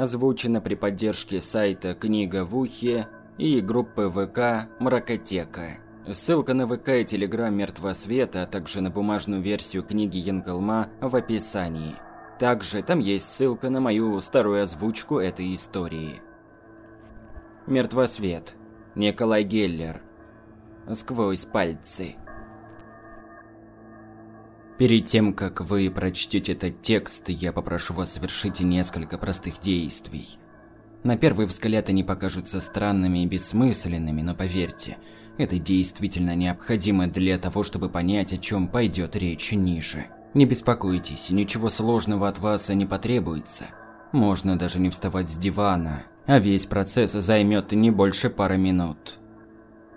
Озвучено при поддержке сайта «Книга в ухе» и группы ВК «Мракотека». Ссылка на ВК и Телеграм Мертва Света, а также на бумажную версию книги Янгалма в описании. Также там есть ссылка на мою старую озвучку этой истории. Мертвосвет. Николай Геллер. Сквозь пальцы. Перед тем, как вы прочтете этот текст, я попрошу вас совершить несколько простых действий. На первый взгляд они покажутся странными и бессмысленными, но поверьте, это действительно необходимо для того, чтобы понять, о чем пойдет речь ниже. Не беспокойтесь, ничего сложного от вас не потребуется. Можно даже не вставать с дивана, а весь процесс займет не больше пары минут.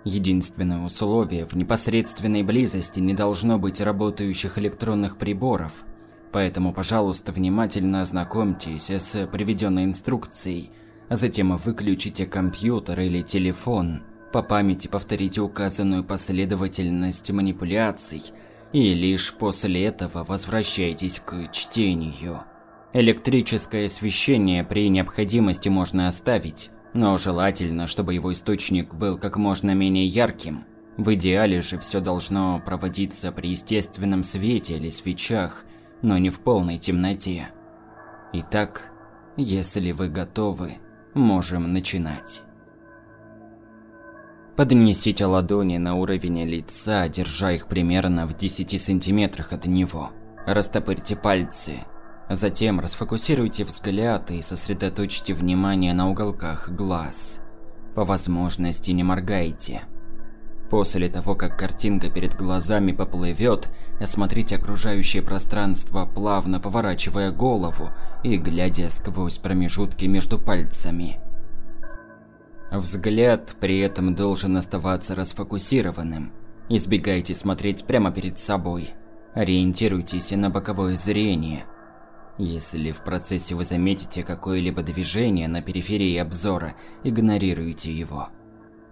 Единственное условие – в непосредственной близости не должно быть работающих электронных приборов. Поэтому, пожалуйста, внимательно ознакомьтесь с приведенной инструкцией, а затем выключите компьютер или телефон. По памяти повторите указанную последовательность манипуляций и лишь после этого возвращайтесь к чтению. Электрическое освещение при необходимости можно оставить, но желательно, чтобы его источник был как можно менее ярким. В идеале же все должно проводиться при естественном свете или свечах, но не в полной темноте. Итак, если вы готовы, можем начинать. Поднесите ладони на уровень лица, держа их примерно в 10 сантиметрах от него. Растопырьте пальцы, Затем расфокусируйте взгляд и сосредоточьте внимание на уголках глаз. По возможности не моргайте. После того, как картинка перед глазами поплывет, осмотрите окружающее пространство, плавно поворачивая голову и глядя сквозь промежутки между пальцами. Взгляд при этом должен оставаться расфокусированным. Избегайте смотреть прямо перед собой. Ориентируйтесь на боковое зрение – если в процессе вы заметите какое-либо движение на периферии обзора, игнорируйте его.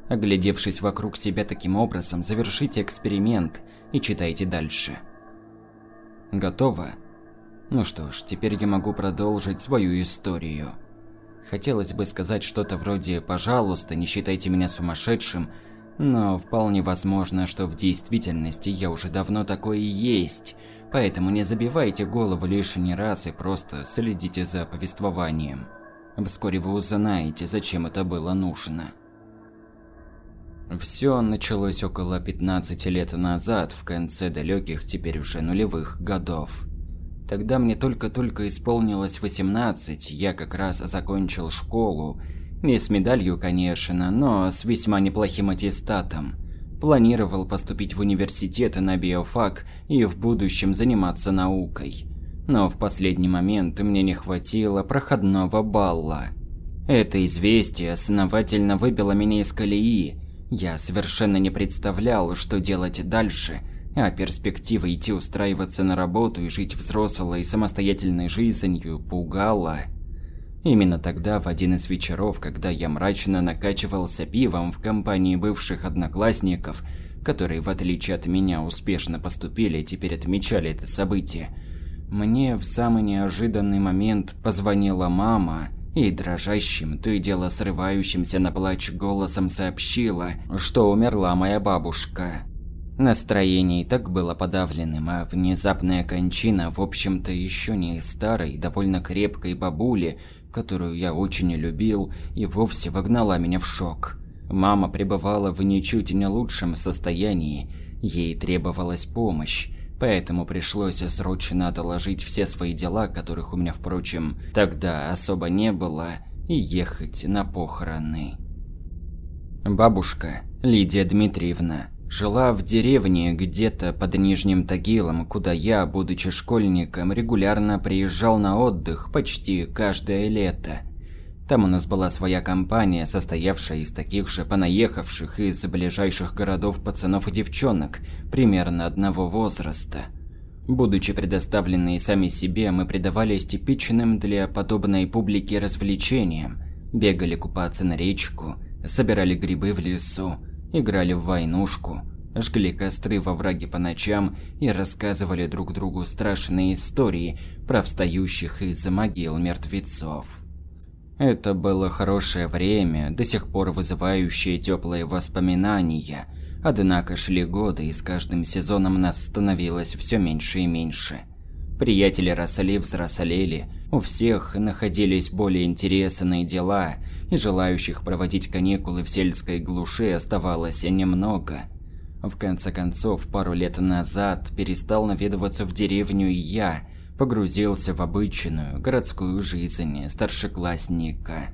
Оглядевшись вокруг себя таким образом, завершите эксперимент и читайте дальше. Готово? Ну что ж, теперь я могу продолжить свою историю. Хотелось бы сказать что-то вроде «пожалуйста, не считайте меня сумасшедшим», но вполне возможно, что в действительности я уже давно такое и есть – Поэтому не забивайте голову лишний раз и просто следите за повествованием. Вскоре вы узнаете, зачем это было нужно. Все началось около 15 лет назад, в конце далеких, теперь уже нулевых годов. Тогда мне только-только исполнилось 18, я как раз закончил школу. Не с медалью, конечно, но с весьма неплохим аттестатом. Планировал поступить в университет на биофак и в будущем заниматься наукой. Но в последний момент мне не хватило проходного балла. Это известие основательно выбило меня из колеи. Я совершенно не представлял, что делать дальше, а перспектива идти устраиваться на работу и жить взрослой самостоятельной жизнью пугала. Именно тогда, в один из вечеров, когда я мрачно накачивался пивом в компании бывших одноклассников, которые, в отличие от меня, успешно поступили и теперь отмечали это событие, мне в самый неожиданный момент позвонила мама и дрожащим, то и дело срывающимся на плач голосом сообщила, что умерла моя бабушка. Настроение и так было подавленным, а внезапная кончина, в общем-то, еще не старой, довольно крепкой бабули, которую я очень любил, и вовсе вогнала меня в шок. Мама пребывала в ничуть не лучшем состоянии, ей требовалась помощь, поэтому пришлось срочно доложить все свои дела, которых у меня, впрочем, тогда особо не было, и ехать на похороны. Бабушка, Лидия Дмитриевна, Жила в деревне где-то под Нижним Тагилом, куда я, будучи школьником, регулярно приезжал на отдых почти каждое лето. Там у нас была своя компания, состоявшая из таких же понаехавших из ближайших городов пацанов и девчонок, примерно одного возраста. Будучи предоставленные сами себе, мы предавались типичным для подобной публики развлечениям. Бегали купаться на речку, собирали грибы в лесу, играли в войнушку, жгли костры во враге по ночам и рассказывали друг другу страшные истории про встающих из-за могил мертвецов. Это было хорошее время, до сих пор вызывающее теплые воспоминания. Однако шли годы, и с каждым сезоном нас становилось все меньше и меньше. Приятели росли, взрослели, у всех находились более интересные дела, и желающих проводить каникулы в сельской глуши оставалось немного. В конце концов, пару лет назад перестал наведываться в деревню и я, погрузился в обычную городскую жизнь старшеклассника.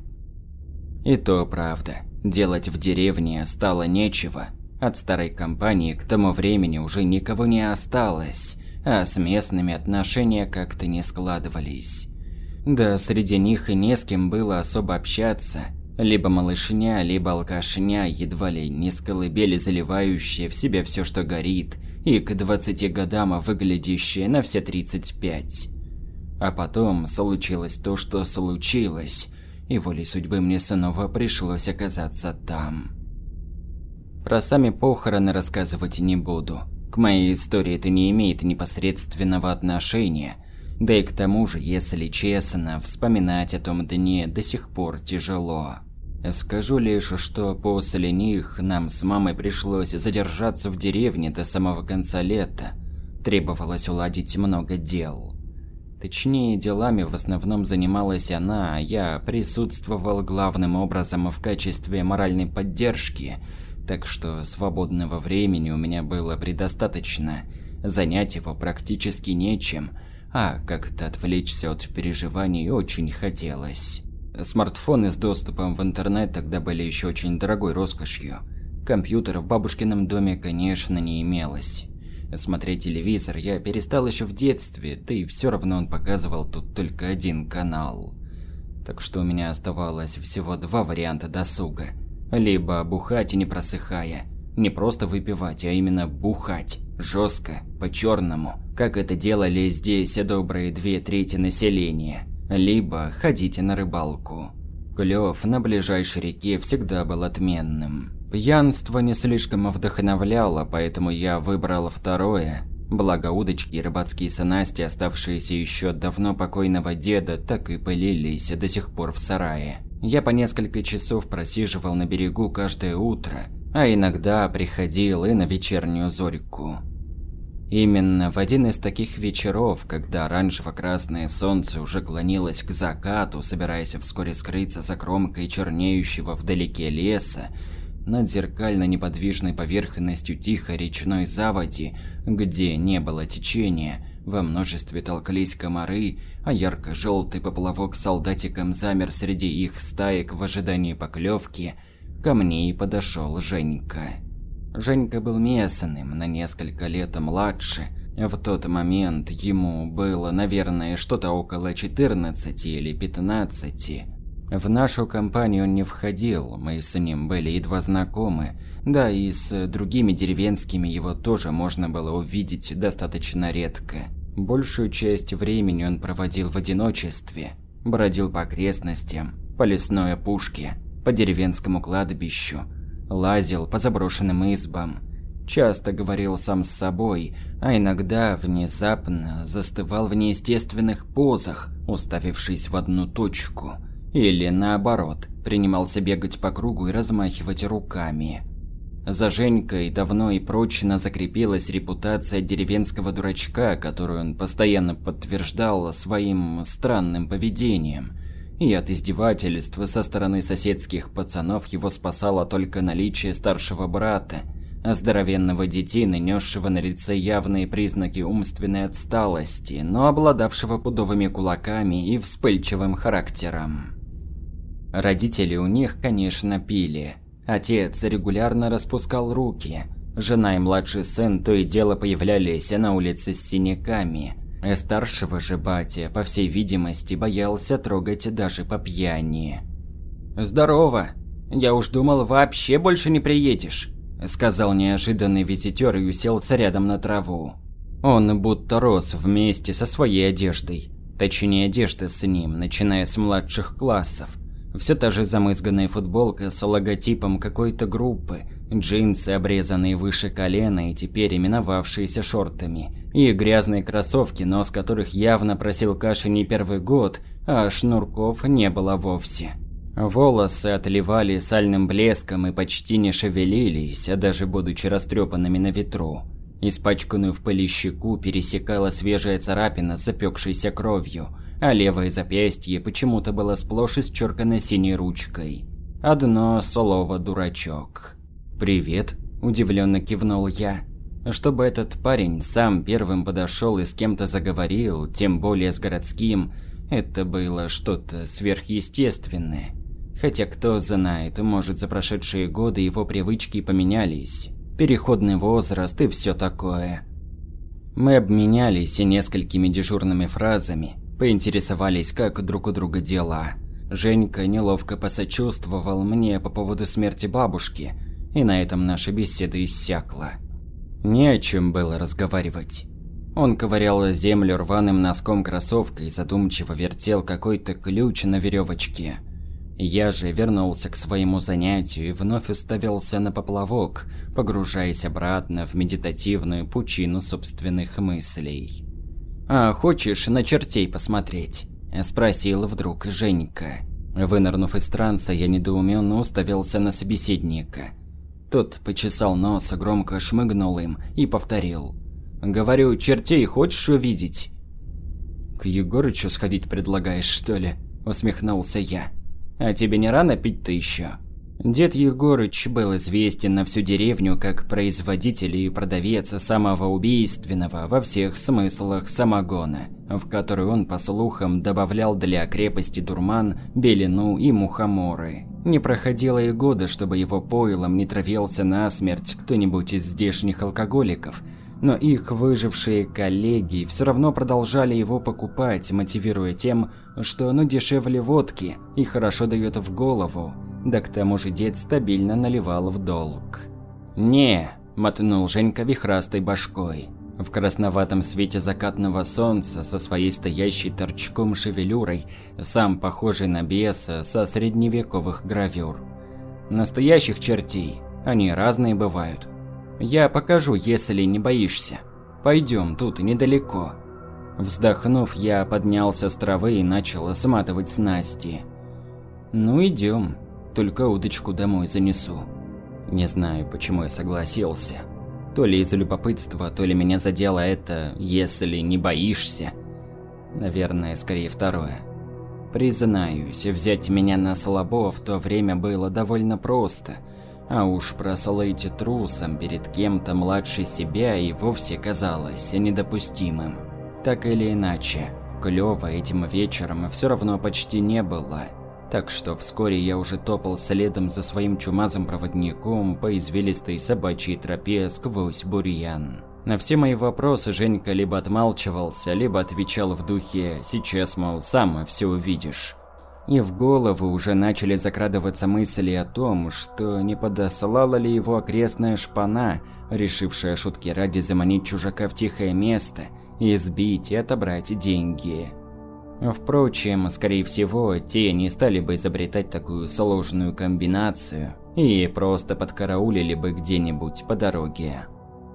И то правда, делать в деревне стало нечего. От старой компании к тому времени уже никого не осталось, а с местными отношения как-то не складывались. Да, среди них и не с кем было особо общаться – либо малышня, либо алкашня, едва ли не с заливающая в себя все, что горит, и к 20 годам выглядящая на все 35. А потом случилось то, что случилось, и волей судьбы мне снова пришлось оказаться там. Про сами похороны рассказывать не буду. К моей истории это не имеет непосредственного отношения. Да и к тому же, если честно, вспоминать о том дне до сих пор тяжело. Скажу лишь, что после них нам с мамой пришлось задержаться в деревне до самого конца лета. Требовалось уладить много дел. Точнее, делами в основном занималась она, а я присутствовал главным образом в качестве моральной поддержки, так что свободного времени у меня было предостаточно. Занять его практически нечем, а как-то отвлечься от переживаний очень хотелось. Смартфоны с доступом в интернет тогда были еще очень дорогой роскошью. Компьютера в бабушкином доме, конечно, не имелось. Смотреть телевизор я перестал еще в детстве, да и все равно он показывал тут только один канал. Так что у меня оставалось всего два варианта досуга. Либо бухать и не просыхая. Не просто выпивать, а именно бухать. Жестко, по-черному. Как это делали здесь добрые две трети населения либо ходите на рыбалку. Клёв на ближайшей реке всегда был отменным. Пьянство не слишком вдохновляло, поэтому я выбрал второе. Благо удочки и рыбацкие снасти, оставшиеся еще давно покойного деда, так и пылились до сих пор в сарае. Я по несколько часов просиживал на берегу каждое утро, а иногда приходил и на вечернюю зорьку. Именно в один из таких вечеров, когда оранжево-красное солнце уже клонилось к закату, собираясь вскоре скрыться за кромкой чернеющего вдалеке леса, над зеркально-неподвижной поверхностью тихой речной заводи, где не было течения, во множестве толклись комары, а ярко-желтый поплавок солдатиком замер среди их стаек в ожидании поклевки, ко мне и подошел Женька. Женька был местным, на несколько лет младше. В тот момент ему было, наверное, что-то около 14 или 15. В нашу компанию он не входил, мы с ним были едва знакомы, да и с другими деревенскими его тоже можно было увидеть достаточно редко. Большую часть времени он проводил в одиночестве, бродил по окрестностям, по лесной опушке, по деревенскому кладбищу, лазил по заброшенным избам, часто говорил сам с собой, а иногда внезапно застывал в неестественных позах, уставившись в одну точку, или наоборот, принимался бегать по кругу и размахивать руками. За Женькой давно и прочно закрепилась репутация деревенского дурачка, которую он постоянно подтверждал своим странным поведением – и от издевательств со стороны соседских пацанов его спасало только наличие старшего брата, здоровенного детины, несшего на лице явные признаки умственной отсталости, но обладавшего пудовыми кулаками и вспыльчивым характером. Родители у них, конечно, пили. Отец регулярно распускал руки. Жена и младший сын то и дело появлялись на улице с синяками – и старшего же батя, по всей видимости, боялся трогать даже по пьяни. «Здорово! Я уж думал, вообще больше не приедешь», – сказал неожиданный визитер и уселся рядом на траву. Он будто рос вместе со своей одеждой. Точнее, одежда с ним, начиная с младших классов. Все та же замызганная футболка с логотипом какой-то группы, джинсы, обрезанные выше колена и теперь именовавшиеся шортами, и грязные кроссовки, нос которых явно просил каши не первый год, а шнурков не было вовсе. Волосы отливали сальным блеском и почти не шевелились, даже будучи растрепанными на ветру. Испачканную в пыли щеку пересекала свежая царапина с запекшейся кровью, а левое запястье почему-то было сплошь исчеркано синей ручкой. Одно слово «дурачок». «Привет», – удивленно кивнул я. Чтобы этот парень сам первым подошел и с кем-то заговорил, тем более с городским, это было что-то сверхъестественное. Хотя кто знает, может за прошедшие годы его привычки поменялись. Переходный возраст и все такое. Мы обменялись несколькими дежурными фразами, поинтересовались, как друг у друга дела. Женька неловко посочувствовал мне по поводу смерти бабушки, и на этом наша беседа иссякла. Не о чем было разговаривать. Он ковырял землю рваным носком кроссовка и задумчиво вертел какой-то ключ на веревочке. Я же вернулся к своему занятию и вновь уставился на поплавок, погружаясь обратно в медитативную пучину собственных мыслей. «А хочешь на чертей посмотреть?» – спросил вдруг Женька. Вынырнув из транса, я недоуменно уставился на собеседника. Тот почесал нос, громко шмыгнул им и повторил. «Говорю, чертей хочешь увидеть?» «К Егорычу сходить предлагаешь, что ли?» – усмехнулся я. А тебе не рано пить-то еще? Дед Егорыч был известен на всю деревню как производитель и продавец самого убийственного во всех смыслах самогона, в который он, по слухам, добавлял для крепости дурман, белину и мухоморы. Не проходило и года, чтобы его пойлом не травился насмерть кто-нибудь из здешних алкоголиков – но их выжившие коллеги все равно продолжали его покупать, мотивируя тем, что оно дешевле водки и хорошо дает в голову, да к тому же дед стабильно наливал в долг. «Не», – мотнул Женька вихрастой башкой. В красноватом свете закатного солнца со своей стоящей торчком шевелюрой, сам похожий на беса со средневековых гравюр. Настоящих чертей, они разные бывают, я покажу, если не боишься. Пойдем, тут недалеко. Вздохнув, я поднялся с травы и начал сматывать снасти. Ну идем, только удочку домой занесу. Не знаю, почему я согласился. То ли из-за любопытства, то ли меня задело это «если не боишься». Наверное, скорее второе. Признаюсь, взять меня на слабо в то время было довольно просто – а уж прослыть трусом перед кем-то младше себя и вовсе казалось недопустимым. Так или иначе, клёва этим вечером все равно почти не было. Так что вскоре я уже топал следом за своим чумазым проводником по извилистой собачьей тропе сквозь бурьян. На все мои вопросы Женька либо отмалчивался, либо отвечал в духе «сейчас, мол, сам все увидишь» и в голову уже начали закрадываться мысли о том, что не подослала ли его окрестная шпана, решившая шутки ради заманить чужака в тихое место, избить и отобрать деньги. Впрочем, скорее всего, те не стали бы изобретать такую сложную комбинацию и просто подкараулили бы где-нибудь по дороге.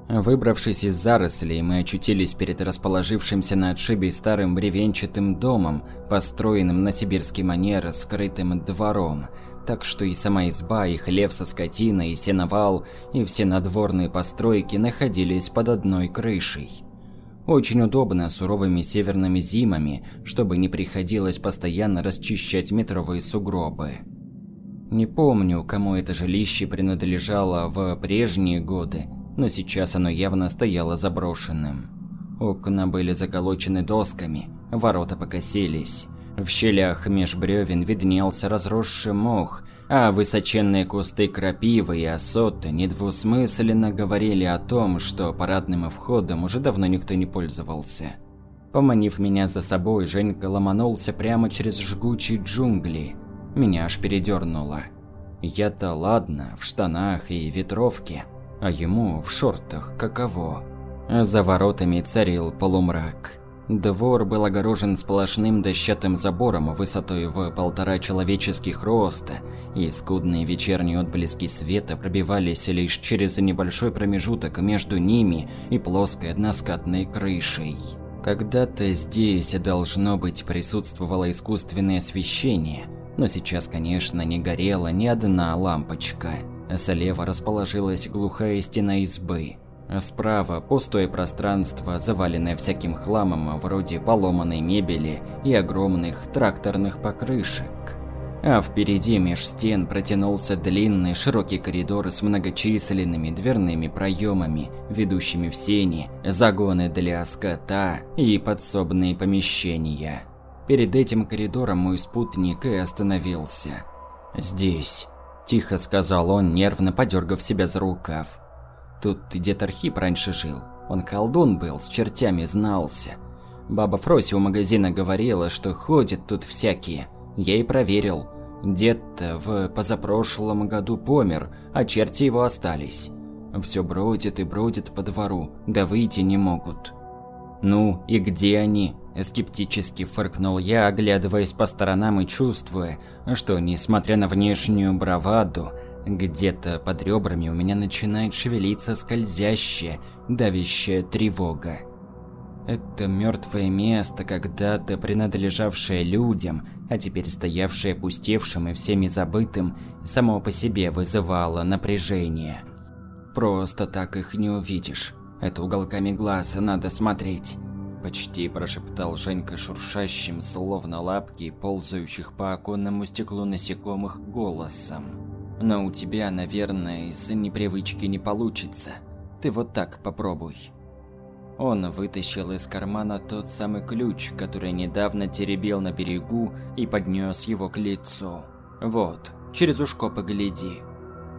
Выбравшись из зарослей, мы очутились перед расположившимся на отшибе старым бревенчатым домом, построенным на сибирский манер скрытым двором, так что и сама изба, и хлев со скотиной, и сеновал, и все надворные постройки находились под одной крышей. Очень удобно суровыми северными зимами, чтобы не приходилось постоянно расчищать метровые сугробы. Не помню, кому это жилище принадлежало в прежние годы, но сейчас оно явно стояло заброшенным. Окна были заколочены досками, ворота покосились. В щелях меж бревен виднелся разросший мох, а высоченные кусты крапивы и осоты недвусмысленно говорили о том, что парадным входом уже давно никто не пользовался. Поманив меня за собой, Женька ломанулся прямо через жгучие джунгли. Меня аж передернуло. Я-то ладно, в штанах и ветровке, а ему в шортах каково. За воротами царил полумрак. Двор был огорожен сплошным дощатым забором высотой в полтора человеческих роста, и скудные вечерние отблески света пробивались лишь через небольшой промежуток между ними и плоской односкатной крышей. Когда-то здесь должно быть присутствовало искусственное освещение, но сейчас, конечно, не горела ни одна лампочка. Слева расположилась глухая стена избы. Справа пустое пространство, заваленное всяким хламом вроде поломанной мебели и огромных тракторных покрышек. А впереди меж стен протянулся длинный широкий коридор с многочисленными дверными проемами, ведущими в сени, загоны для скота и подсобные помещения. Перед этим коридором мой спутник и остановился. «Здесь», – тихо сказал он, нервно подергав себя за рукав. «Тут дед Архип раньше жил. Он колдун был, с чертями знался. Баба Фрося у магазина говорила, что ходят тут всякие. Я и проверил. Дед-то в позапрошлом году помер, а черти его остались. Все бродят и бродят по двору, да выйти не могут. «Ну и где они?» – скептически фыркнул я, оглядываясь по сторонам и чувствуя, что, несмотря на внешнюю браваду, где-то под ребрами у меня начинает шевелиться скользящая, давящая тревога. Это мертвое место, когда-то принадлежавшее людям, а теперь стоявшее пустевшим и всеми забытым, само по себе вызывало напряжение. Просто так их не увидишь. Это уголками глаз надо смотреть. Почти прошептал Женька шуршащим, словно лапки, ползающих по оконному стеклу насекомых голосом. Но у тебя, наверное, из-за непривычки не получится. Ты вот так попробуй. Он вытащил из кармана тот самый ключ, который недавно теребил на берегу и поднес его к лицу. «Вот, через ушко погляди».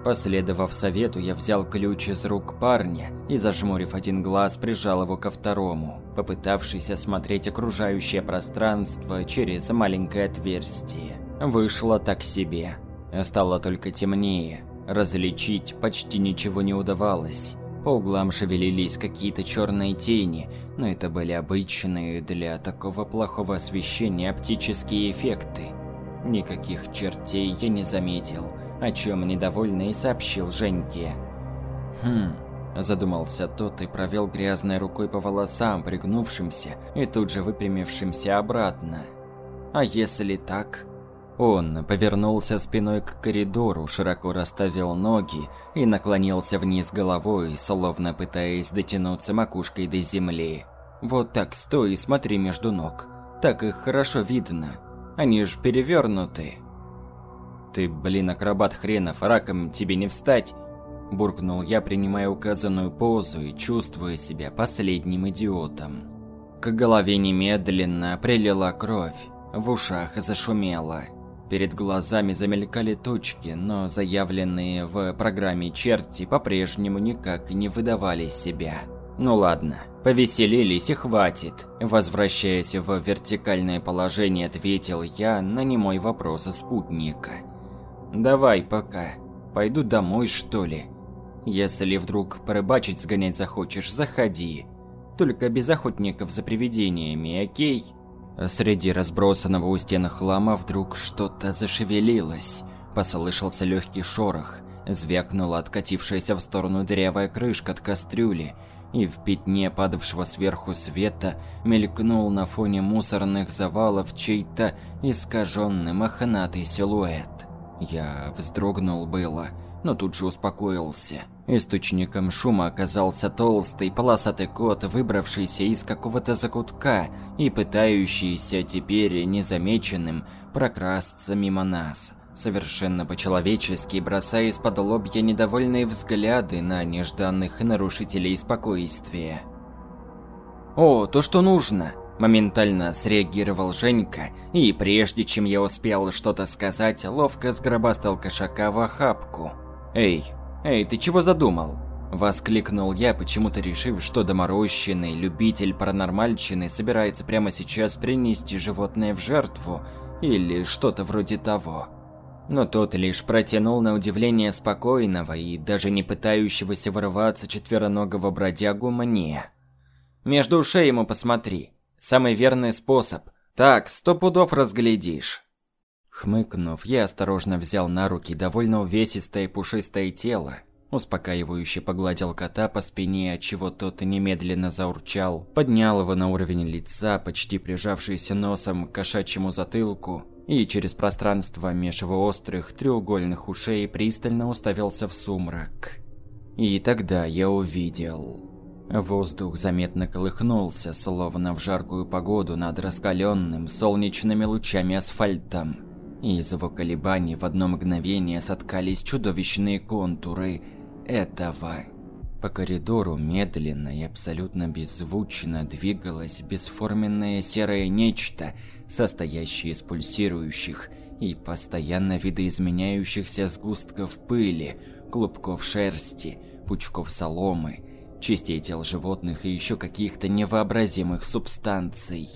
Последовав совету, я взял ключ из рук парня и, зажмурив один глаз, прижал его ко второму, попытавшись осмотреть окружающее пространство через маленькое отверстие. Вышло так себе. Стало только темнее. Различить почти ничего не удавалось. По углам шевелились какие-то черные тени, но это были обычные для такого плохого освещения оптические эффекты. Никаких чертей я не заметил, о чем недовольно и сообщил Женьке. «Хм...» – задумался тот и провел грязной рукой по волосам, пригнувшимся и тут же выпрямившимся обратно. «А если так?» Он повернулся спиной к коридору, широко расставил ноги и наклонился вниз головой, словно пытаясь дотянуться макушкой до земли. «Вот так стой и смотри между ног. Так их хорошо видно. Они ж перевернуты». «Ты, блин, акробат хренов, раком тебе не встать!» Буркнул я, принимая указанную позу и чувствуя себя последним идиотом. К голове немедленно прилила кровь, в ушах зашумело. Перед глазами замелькали точки, но заявленные в программе черти по-прежнему никак не выдавали себя. Ну ладно, повеселились и хватит. Возвращаясь в вертикальное положение, ответил я на немой вопрос спутника. Давай пока. Пойду домой, что ли? Если вдруг порыбачить сгонять захочешь, заходи. Только без охотников за привидениями, окей? Среди разбросанного у стен хлама вдруг что-то зашевелилось. Послышался легкий шорох, звякнула откатившаяся в сторону дырявая крышка от кастрюли, и в пятне падавшего сверху света мелькнул на фоне мусорных завалов чей-то искаженный мохнатый силуэт. Я вздрогнул было, но тут же успокоился. Источником шума оказался толстый полосатый кот, выбравшийся из какого-то закутка и пытающийся теперь незамеченным прокрасться мимо нас, совершенно по-человечески бросая из-под лобья недовольные взгляды на нежданных нарушителей спокойствия. «О, то, что нужно!» Моментально среагировал Женька, и прежде чем я успел что-то сказать, ловко сгробастал кошака в охапку. «Эй, эй, ты чего задумал?» Воскликнул я, почему-то решив, что доморощенный любитель паранормальщины собирается прямо сейчас принести животное в жертву, или что-то вроде того. Но тот лишь протянул на удивление спокойного и даже не пытающегося вырваться четвероногого бродягу мне. «Между ушей ему посмотри», Самый верный способ. Так, сто пудов разглядишь. Хмыкнув, я осторожно взял на руки довольно увесистое пушистое тело, Успокаивающе погладил кота по спине, отчего тот немедленно заурчал, поднял его на уровень лица, почти прижавшийся носом к кошачьему затылку, и через пространство меж острых треугольных ушей пристально уставился в сумрак. И тогда я увидел... Воздух заметно колыхнулся, словно в жаркую погоду над раскаленным солнечными лучами асфальтом. И из его колебаний в одно мгновение соткались чудовищные контуры этого. По коридору медленно и абсолютно беззвучно двигалось бесформенное серое нечто, состоящее из пульсирующих и постоянно видоизменяющихся сгустков пыли, клубков шерсти, пучков соломы, частей тел животных и еще каких-то невообразимых субстанций.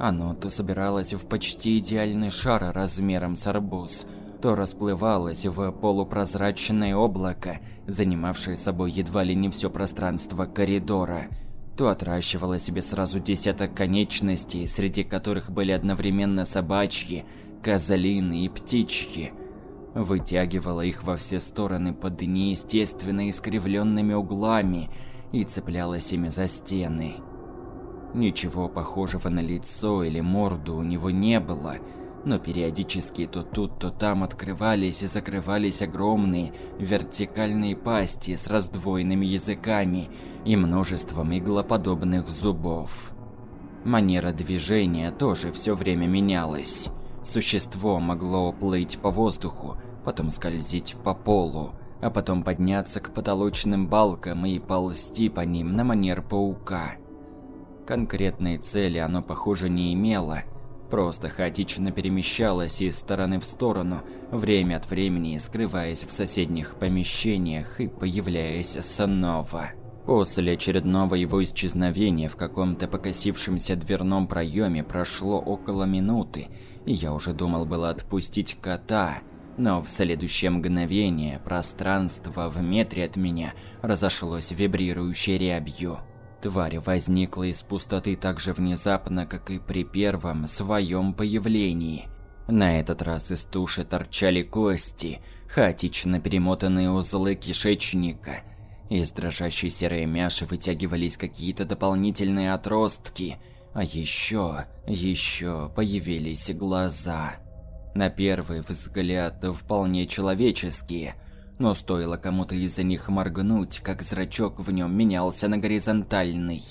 Оно то собиралось в почти идеальный шар размером с арбуз, то расплывалось в полупрозрачное облако, занимавшее собой едва ли не все пространство коридора, то отращивало себе сразу десяток конечностей, среди которых были одновременно собачьи, козлины и птичьи, вытягивала их во все стороны под неестественно искривленными углами и цеплялась ими за стены. Ничего похожего на лицо или морду у него не было, но периодически то тут, то там открывались и закрывались огромные вертикальные пасти с раздвоенными языками и множеством иглоподобных зубов. Манера движения тоже все время менялась. Существо могло плыть по воздуху, потом скользить по полу, а потом подняться к потолочным балкам и ползти по ним на манер паука. Конкретной цели оно, похоже, не имело, просто хаотично перемещалось из стороны в сторону, время от времени скрываясь в соседних помещениях и появляясь снова. После очередного его исчезновения в каком-то покосившемся дверном проеме прошло около минуты, и я уже думал было отпустить кота, но в следующее мгновение пространство в метре от меня разошлось вибрирующей рябью. Тварь возникла из пустоты так же внезапно, как и при первом своем появлении. На этот раз из туши торчали кости, хаотично перемотанные узлы кишечника. Из дрожащей серой мяши вытягивались какие-то дополнительные отростки, а еще, еще появились глаза. На первый взгляд вполне человеческие, но стоило кому-то из-за них моргнуть, как зрачок в нем менялся на горизонтальный.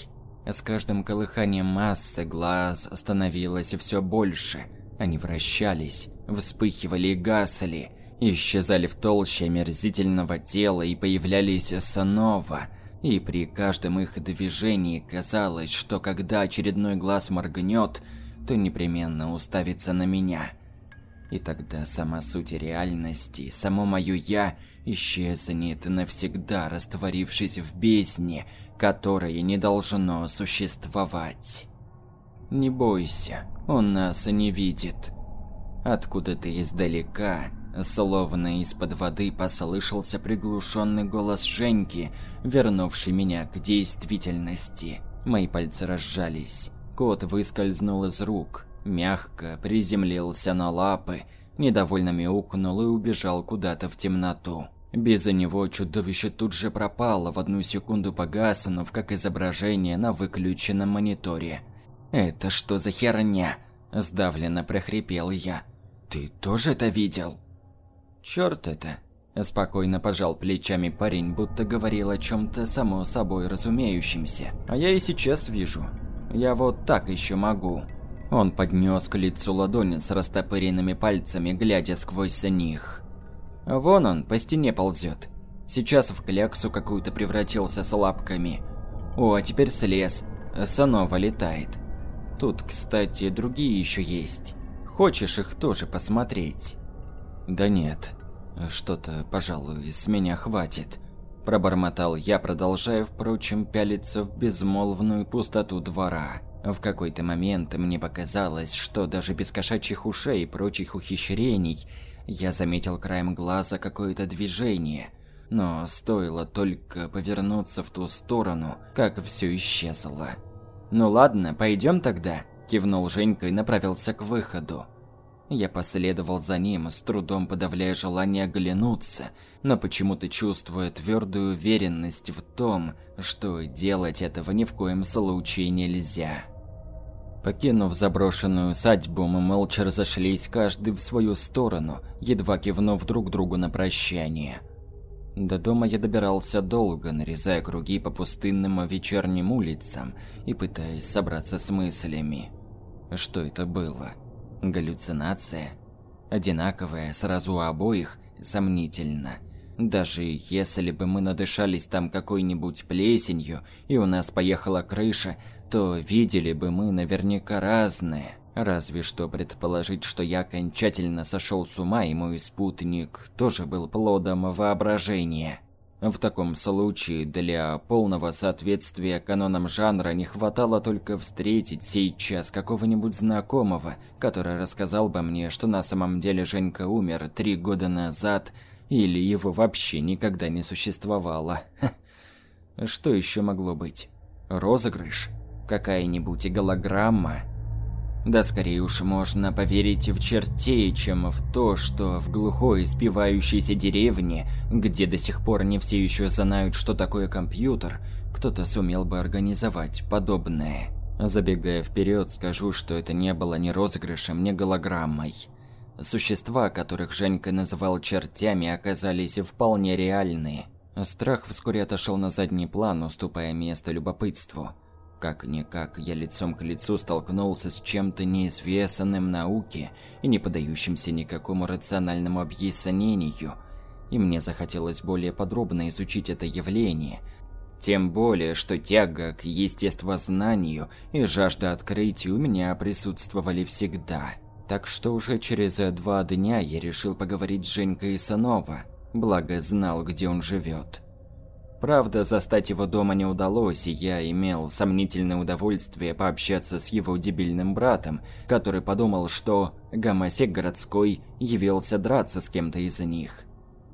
С каждым колыханием массы глаз становилось все больше. Они вращались, вспыхивали и гасли, исчезали в толще омерзительного тела и появлялись снова. И при каждом их движении казалось, что когда очередной глаз моргнет, то непременно уставится на меня – и тогда сама суть реальности, само мое «я» исчезнет навсегда, растворившись в бездне, которое не должно существовать. Не бойся, он нас не видит. Откуда-то издалека, словно из-под воды, послышался приглушенный голос Женьки, вернувший меня к действительности. Мои пальцы разжались. Кот выскользнул из рук, мягко приземлился на лапы, недовольно мяукнул и убежал куда-то в темноту. Без него чудовище тут же пропало, в одну секунду погаснув, как изображение на выключенном мониторе. «Это что за херня?» – сдавленно прохрипел я. «Ты тоже это видел?» «Чёрт это!» – спокойно пожал плечами парень, будто говорил о чем-то само собой разумеющемся. «А я и сейчас вижу. Я вот так еще могу». Он поднес к лицу ладони с растопыренными пальцами, глядя сквозь них. Вон он, по стене ползет. Сейчас в кляксу какую-то превратился с лапками. О, а теперь слез. Снова летает. Тут, кстати, другие еще есть. Хочешь их тоже посмотреть? Да нет. Что-то, пожалуй, с меня хватит. Пробормотал я, продолжая, впрочем, пялиться в безмолвную пустоту двора. В какой-то момент мне показалось, что даже без кошачьих ушей и прочих ухищрений я заметил краем глаза какое-то движение, но стоило только повернуться в ту сторону, как все исчезло. «Ну ладно, пойдем тогда», – кивнул Женька и направился к выходу. Я последовал за ним, с трудом подавляя желание оглянуться, но почему-то чувствуя твердую уверенность в том, что делать этого ни в коем случае нельзя. Покинув заброшенную усадьбу, мы молча разошлись каждый в свою сторону, едва кивнув друг другу на прощание. До дома я добирался долго, нарезая круги по пустынным вечерним улицам и пытаясь собраться с мыслями. Что это было? Галлюцинация? Одинаковая сразу у обоих? Сомнительно. Даже если бы мы надышались там какой-нибудь плесенью и у нас поехала крыша, то видели бы мы наверняка разное. Разве что предположить, что я окончательно сошел с ума и мой спутник тоже был плодом воображения. В таком случае для полного соответствия канонам жанра не хватало только встретить сейчас какого-нибудь знакомого, который рассказал бы мне, что на самом деле Женька умер три года назад, или его вообще никогда не существовало. Что еще могло быть? Розыгрыш? Какая-нибудь голограмма? Да скорее уж можно поверить в чертей, чем в то, что в глухой спивающейся деревне, где до сих пор не все еще знают, что такое компьютер, кто-то сумел бы организовать подобное. Забегая вперед, скажу, что это не было ни розыгрышем, ни голограммой. Существа, которых Женька называл чертями, оказались вполне реальные. Страх вскоре отошел на задний план, уступая место любопытству. Как-никак я лицом к лицу столкнулся с чем-то неизвестным науке и не поддающимся никакому рациональному объяснению, и мне захотелось более подробно изучить это явление. Тем более, что тяга к естествознанию и жажда открытия у меня присутствовали всегда. Так что уже через два дня я решил поговорить с Женькой Исанова, благо знал, где он живет. Правда, застать его дома не удалось, и я имел сомнительное удовольствие пообщаться с его дебильным братом, который подумал, что гомосек городской явился драться с кем-то из них.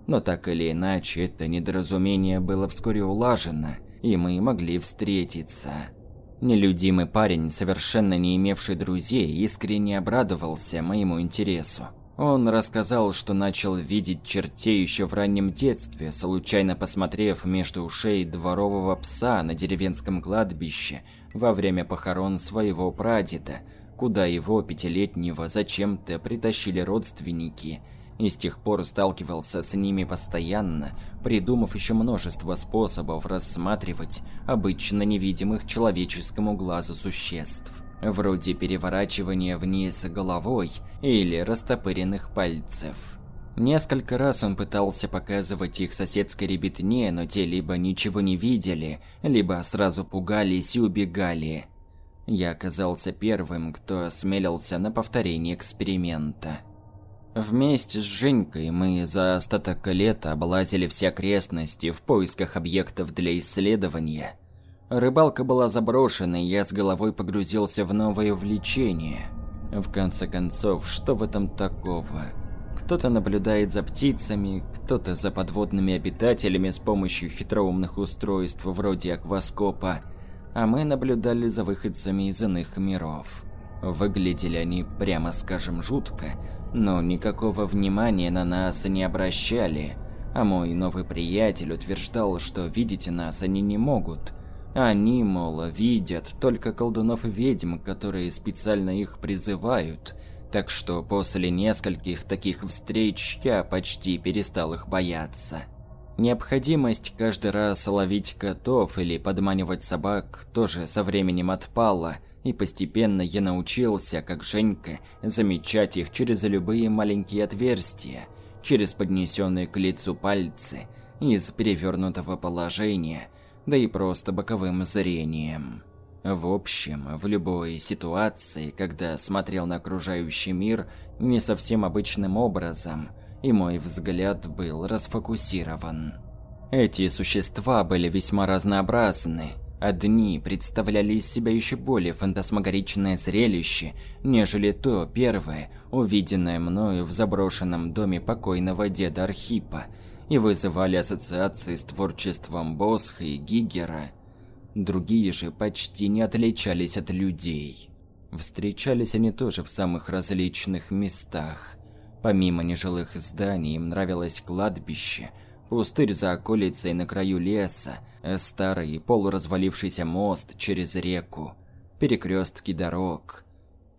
Но так или иначе, это недоразумение было вскоре улажено, и мы могли встретиться. Нелюдимый парень, совершенно не имевший друзей, искренне обрадовался моему интересу. Он рассказал, что начал видеть чертей еще в раннем детстве, случайно посмотрев между ушей дворового пса на деревенском кладбище во время похорон своего прадеда, куда его пятилетнего зачем-то притащили родственники, и с тех пор сталкивался с ними постоянно, придумав еще множество способов рассматривать обычно невидимых человеческому глазу существ вроде переворачивания вниз головой или растопыренных пальцев. Несколько раз он пытался показывать их соседской ребятне, но те либо ничего не видели, либо сразу пугались и убегали. Я оказался первым, кто осмелился на повторение эксперимента. Вместе с Женькой мы за остаток лета облазили все окрестности в поисках объектов для исследования – Рыбалка была заброшена, и я с головой погрузился в новое увлечение. В конце концов, что в этом такого? Кто-то наблюдает за птицами, кто-то за подводными обитателями с помощью хитроумных устройств вроде акваскопа, а мы наблюдали за выходцами из иных миров. Выглядели они, прямо скажем, жутко, но никакого внимания на нас не обращали, а мой новый приятель утверждал, что видеть нас они не могут – они, мол, видят только колдунов и ведьм, которые специально их призывают, так что после нескольких таких встреч я почти перестал их бояться. Необходимость каждый раз ловить котов или подманивать собак тоже со временем отпала, и постепенно я научился, как Женька, замечать их через любые маленькие отверстия, через поднесенные к лицу пальцы, из перевернутого положения – да и просто боковым зрением. В общем, в любой ситуации, когда смотрел на окружающий мир не совсем обычным образом, и мой взгляд был расфокусирован. Эти существа были весьма разнообразны. Одни представляли из себя еще более фантасмагоричное зрелище, нежели то первое, увиденное мною в заброшенном доме покойного деда Архипа – и вызывали ассоциации с творчеством Босха и Гигера. Другие же почти не отличались от людей. Встречались они тоже в самых различных местах. Помимо нежилых зданий им нравилось кладбище, пустырь за околицей на краю леса, старый полуразвалившийся мост через реку, перекрестки дорог.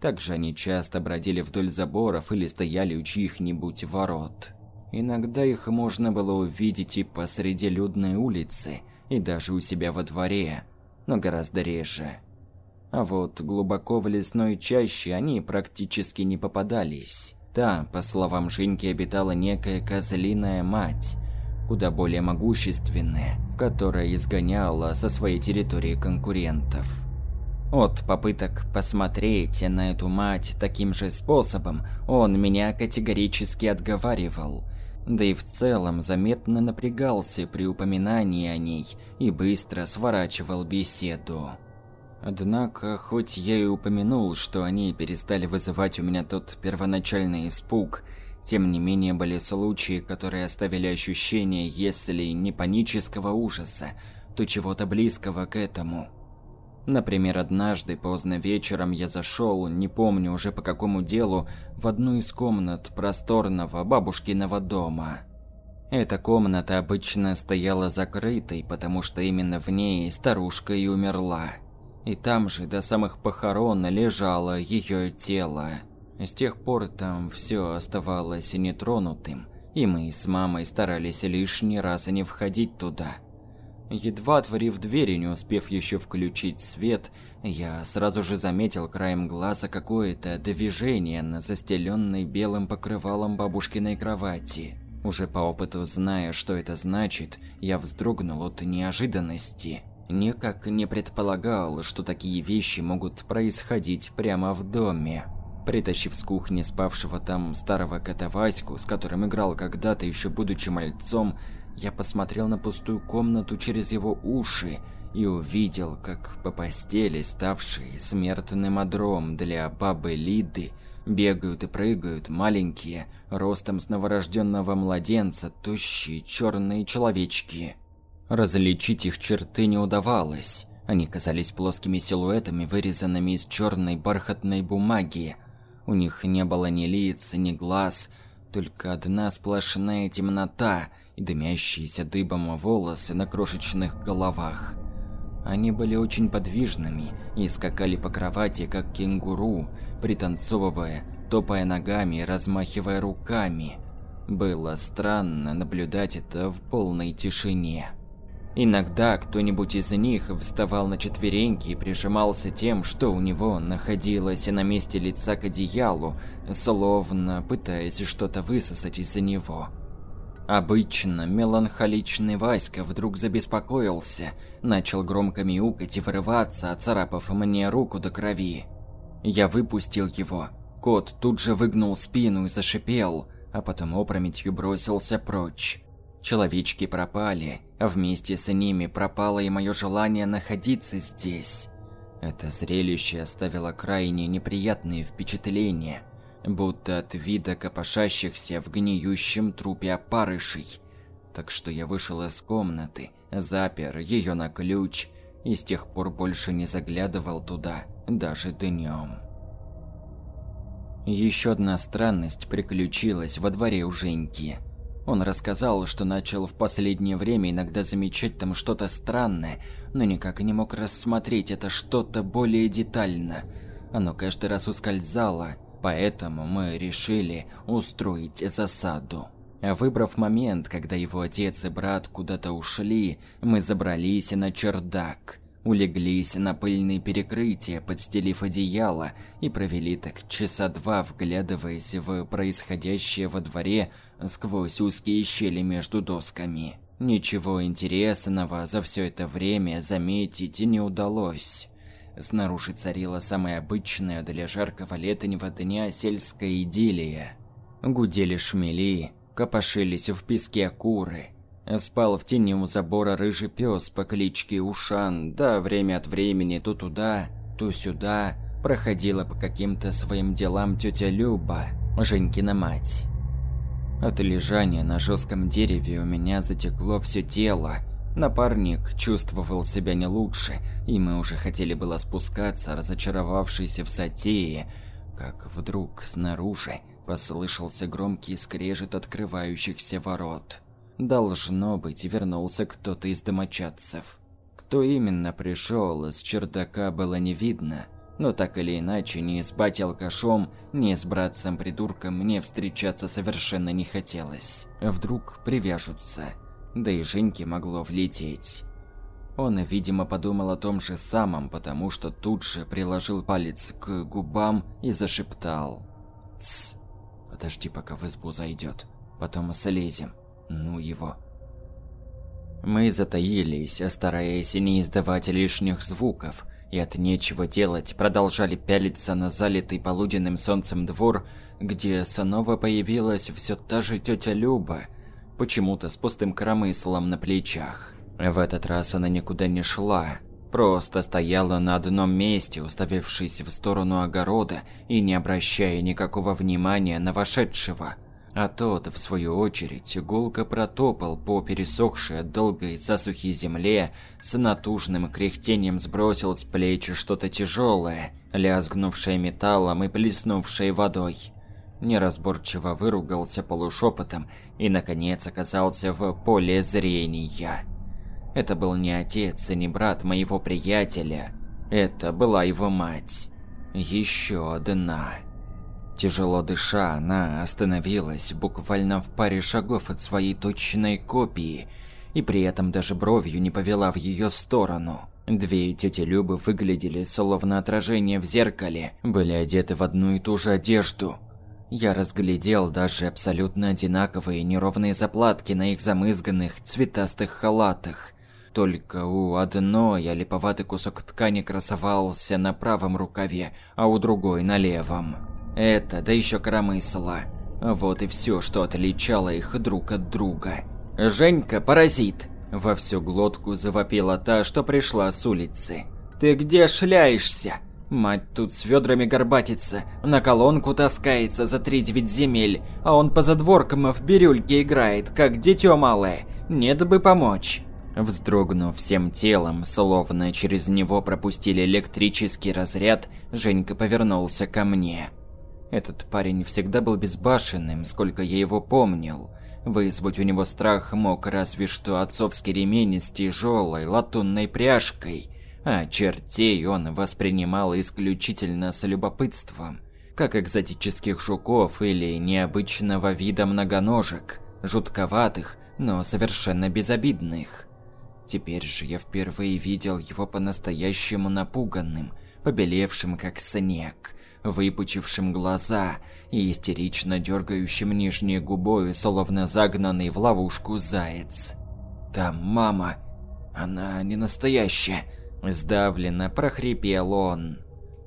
Также они часто бродили вдоль заборов или стояли у чьих-нибудь ворот. Иногда их можно было увидеть и посреди людной улицы, и даже у себя во дворе, но гораздо реже. А вот глубоко в лесной чаще они практически не попадались. Там, по словам Женьки, обитала некая козлиная мать, куда более могущественная, которая изгоняла со своей территории конкурентов. От попыток посмотреть на эту мать таким же способом он меня категорически отговаривал – да и в целом заметно напрягался при упоминании о ней и быстро сворачивал беседу. Однако, хоть я и упомянул, что они перестали вызывать у меня тот первоначальный испуг, тем не менее были случаи, которые оставили ощущение, если не панического ужаса, то чего-то близкого к этому. Например, однажды поздно вечером я зашел, не помню уже по какому делу, в одну из комнат просторного бабушкиного дома. Эта комната обычно стояла закрытой, потому что именно в ней старушка и умерла. И там же до самых похорон лежало ее тело. С тех пор там все оставалось нетронутым, и мы с мамой старались лишний раз не входить туда – Едва отворив дверь и не успев еще включить свет, я сразу же заметил краем глаза какое-то движение на застеленной белым покрывалом бабушкиной кровати. Уже по опыту зная, что это значит, я вздрогнул от неожиданности. Никак не предполагал, что такие вещи могут происходить прямо в доме. Притащив с кухни спавшего там старого кота Ваську, с которым играл когда-то еще будучи мальцом, я посмотрел на пустую комнату через его уши и увидел, как по постели, ставшей смертным одром для бабы Лиды, бегают и прыгают маленькие, ростом с новорожденного младенца, тощие черные человечки. Различить их черты не удавалось. Они казались плоскими силуэтами, вырезанными из черной бархатной бумаги. У них не было ни лиц, ни глаз, только одна сплошная темнота – и дымящиеся дыбом волосы на крошечных головах. Они были очень подвижными и скакали по кровати, как кенгуру, пританцовывая, топая ногами и размахивая руками. Было странно наблюдать это в полной тишине. Иногда кто-нибудь из них вставал на четвереньки и прижимался тем, что у него находилось на месте лица к одеялу, словно пытаясь что-то высосать из-за него. Обычно меланхоличный Васька вдруг забеспокоился, начал громко мяукать и вырываться, оцарапав мне руку до крови. Я выпустил его. Кот тут же выгнул спину и зашипел, а потом опрометью бросился прочь. Человечки пропали, а вместе с ними пропало и мое желание находиться здесь. Это зрелище оставило крайне неприятные впечатления – будто от вида копошащихся в гниющем трупе опарышей. Так что я вышел из комнаты, запер ее на ключ и с тех пор больше не заглядывал туда, даже днем. Еще одна странность приключилась во дворе у Женьки. Он рассказал, что начал в последнее время иногда замечать там что-то странное, но никак не мог рассмотреть это что-то более детально. Оно каждый раз ускользало, Поэтому мы решили устроить засаду. Выбрав момент, когда его отец и брат куда-то ушли, мы забрались на чердак, улеглись на пыльные перекрытия, подстелив одеяло и провели так часа два, вглядываясь в происходящее во дворе сквозь узкие щели между досками. Ничего интересного за все это время заметить не удалось. Снаружи царила самая обычная для жаркого летнего дня сельская идиллия. Гудели шмели, копошились в песке куры. Спал в тени у забора рыжий пес по кличке Ушан, да время от времени то туда, то сюда проходила по каким-то своим делам тетя Люба, Женькина мать. От лежания на жестком дереве у меня затекло все тело, Напарник чувствовал себя не лучше, и мы уже хотели было спускаться, разочаровавшись в затее, как вдруг снаружи послышался громкий скрежет открывающихся ворот. Должно быть, вернулся кто-то из домочадцев. Кто именно пришел, с чердака было не видно, но так или иначе, ни с батей алкашом, ни с братцем-придурком мне встречаться совершенно не хотелось. Вдруг привяжутся да и Женьке могло влететь. Он, видимо, подумал о том же самом, потому что тут же приложил палец к губам и зашептал. «Тсс, подожди, пока в избу зайдет, потом слезем, ну его». Мы затаились, стараясь не издавать лишних звуков, и от нечего делать продолжали пялиться на залитый полуденным солнцем двор, где снова появилась все та же тетя Люба – почему-то с пустым коромыслом на плечах. В этот раз она никуда не шла, просто стояла на одном месте, уставившись в сторону огорода и не обращая никакого внимания на вошедшего. А тот, в свою очередь, гулко протопал по пересохшей от долгой засухи земле, с натужным кряхтением сбросил с плеч что-то тяжелое, лязгнувшее металлом и плеснувшее водой неразборчиво выругался полушепотом и, наконец, оказался в поле зрения. Это был не отец и не брат моего приятеля. Это была его мать. Еще одна. Тяжело дыша, она остановилась буквально в паре шагов от своей точной копии и при этом даже бровью не повела в ее сторону. Две тети Любы выглядели словно отражение в зеркале, были одеты в одну и ту же одежду – я разглядел даже абсолютно одинаковые неровные заплатки на их замызганных цветастых халатах. Только у одной олиповатый кусок ткани красовался на правом рукаве, а у другой на левом. Это, да еще коромысла. Вот и все, что отличало их друг от друга. «Женька, паразит!» Во всю глотку завопила та, что пришла с улицы. «Ты где шляешься?» Мать тут с ведрами горбатится, на колонку таскается за три девять земель, а он по задворкам в бирюльке играет, как дитё малое. Нет бы помочь. Вздрогнув всем телом, словно через него пропустили электрический разряд, Женька повернулся ко мне. Этот парень всегда был безбашенным, сколько я его помнил. Вызвать у него страх мог разве что отцовский ремень с тяжелой латунной пряжкой – а чертей он воспринимал исключительно с любопытством, как экзотических жуков или необычного вида многоножек, жутковатых, но совершенно безобидных. Теперь же я впервые видел его по-настоящему напуганным, побелевшим как снег, выпучившим глаза и истерично дергающим нижней губой, словно загнанный в ловушку заяц. «Там мама, она не настоящая», Сдавленно прохрипел он.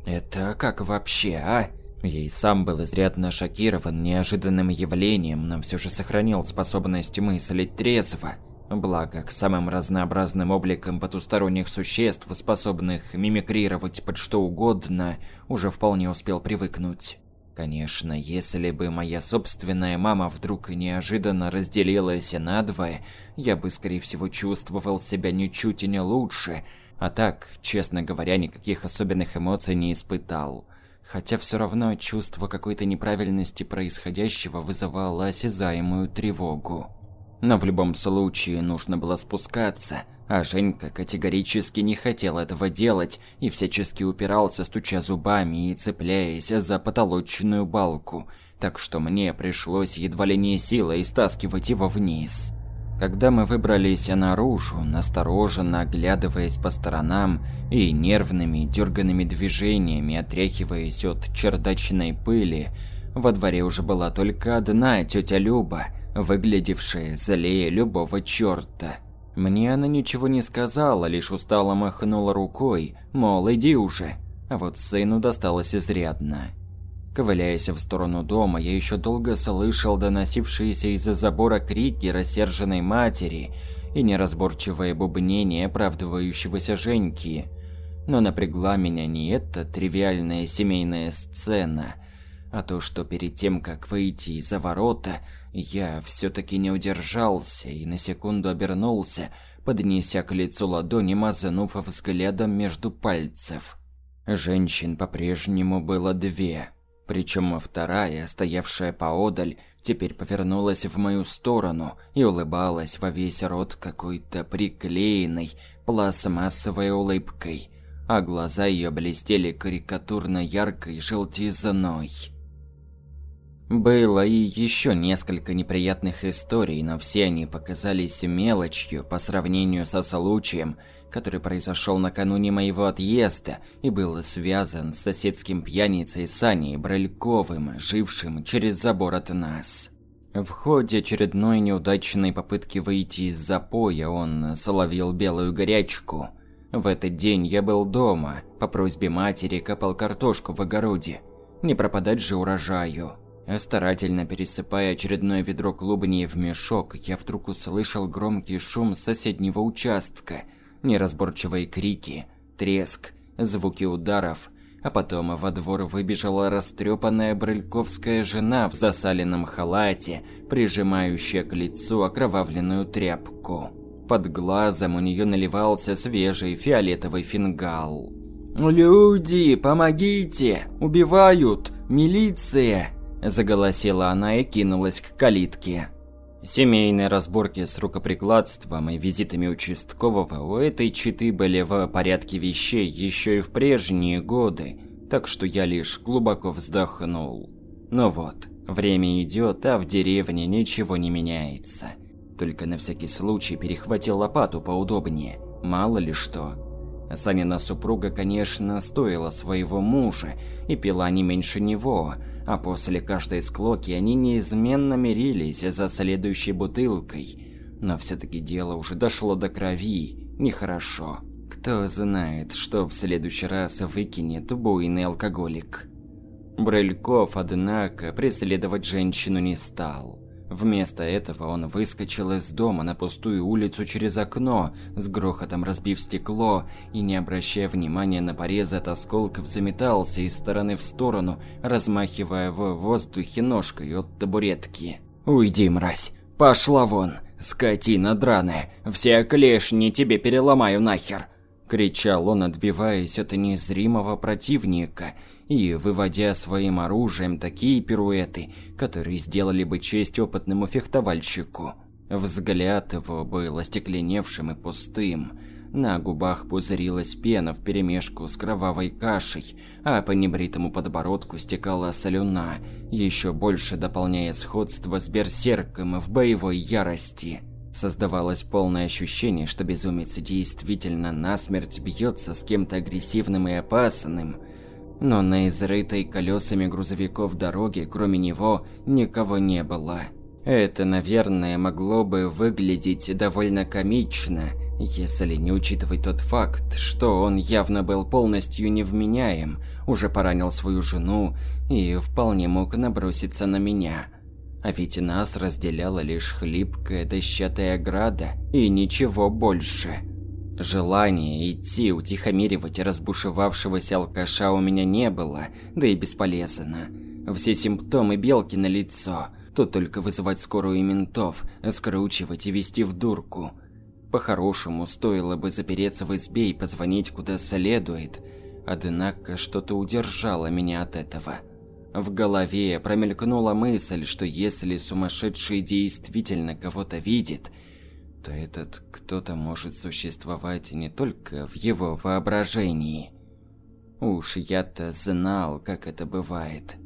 «Это как вообще, а?» Я и сам был изрядно шокирован неожиданным явлением, но все же сохранил способность мыслить трезво. Благо, к самым разнообразным обликам потусторонних существ, способных мимикрировать под что угодно, уже вполне успел привыкнуть. Конечно, если бы моя собственная мама вдруг неожиданно разделилась надвое, я бы, скорее всего, чувствовал себя ничуть и не лучше, а так, честно говоря, никаких особенных эмоций не испытал. Хотя все равно чувство какой-то неправильности происходящего вызывало осязаемую тревогу. Но в любом случае нужно было спускаться, а Женька категорически не хотел этого делать и всячески упирался, стуча зубами и цепляясь за потолочную балку, так что мне пришлось едва ли не силой стаскивать его вниз. Когда мы выбрались наружу, настороженно оглядываясь по сторонам и нервными дерганными движениями отряхиваясь от чердачной пыли, во дворе уже была только одна тетя Люба, выглядевшая злее любого черта. Мне она ничего не сказала, лишь устало махнула рукой, мол, иди уже. А вот сыну досталось изрядно. Ковыляясь в сторону дома, я еще долго слышал доносившиеся из-за забора крики рассерженной матери и неразборчивое бубнение оправдывающегося Женьки. Но напрягла меня не эта тривиальная семейная сцена, а то, что перед тем, как выйти из-за ворота, я все-таки не удержался и на секунду обернулся, поднеся к лицу ладони, мазанув взглядом между пальцев. Женщин по-прежнему было две. Причем вторая, стоявшая поодаль, теперь повернулась в мою сторону и улыбалась во весь рот какой-то приклеенной пластмассовой улыбкой, а глаза ее блестели карикатурно яркой желтизной. Было и еще несколько неприятных историй, но все они показались мелочью по сравнению со случаем, который произошел накануне моего отъезда и был связан с соседским пьяницей Саней Брельковым, жившим через забор от нас. В ходе очередной неудачной попытки выйти из запоя он соловил белую горячку. В этот день я был дома, по просьбе матери копал картошку в огороде. Не пропадать же урожаю. Старательно пересыпая очередное ведро клубней в мешок, я вдруг услышал громкий шум соседнего участка, неразборчивые крики, треск, звуки ударов, а потом во двор выбежала растрепанная брыльковская жена в засаленном халате, прижимающая к лицу окровавленную тряпку. Под глазом у нее наливался свежий фиолетовый фингал. «Люди, помогите! Убивают! Милиция!» Заголосила она и кинулась к калитке. Семейные разборки с рукоприкладством и визитами участкового у этой читы были в порядке вещей еще и в прежние годы, так что я лишь глубоко вздохнул. Ну вот, время идет, а в деревне ничего не меняется. Только на всякий случай перехватил лопату поудобнее, мало ли что. Санина супруга, конечно, стоила своего мужа и пила не меньше него, а после каждой склоки они неизменно мирились за следующей бутылкой. Но все-таки дело уже дошло до крови, нехорошо. Кто знает, что в следующий раз выкинет буйный алкоголик. Брыльков, однако, преследовать женщину не стал. Вместо этого он выскочил из дома на пустую улицу через окно, с грохотом разбив стекло и, не обращая внимания на порезы от осколков, заметался из стороны в сторону, размахивая в воздухе ножкой от табуретки. «Уйди, мразь! Пошла вон! Скотина драная! Все клешни тебе переломаю нахер!» Кричал он, отбиваясь от незримого противника – и выводя своим оружием такие пируэты, которые сделали бы честь опытному фехтовальщику. Взгляд его был остекленевшим и пустым. На губах пузырилась пена вперемешку с кровавой кашей, а по небритому подбородку стекала солюна, еще больше дополняя сходство с берсерком в боевой ярости. Создавалось полное ощущение, что безумец действительно насмерть бьется с кем-то агрессивным и опасным – но на изрытой колесами грузовиков дороге, кроме него, никого не было. Это, наверное, могло бы выглядеть довольно комично, если не учитывать тот факт, что он явно был полностью невменяем, уже поранил свою жену и вполне мог наброситься на меня. А ведь нас разделяла лишь хлипкая дощатая ограда и ничего больше. Желания идти утихомиривать разбушевавшегося алкаша у меня не было, да и бесполезно. Все симптомы белки на лицо, тут только вызывать скорую и ментов, скручивать и вести в дурку. По-хорошему, стоило бы запереться в избе и позвонить куда следует, однако что-то удержало меня от этого. В голове промелькнула мысль, что если сумасшедший действительно кого-то видит – то этот кто-то может существовать не только в его воображении. Уж я-то знал, как это бывает.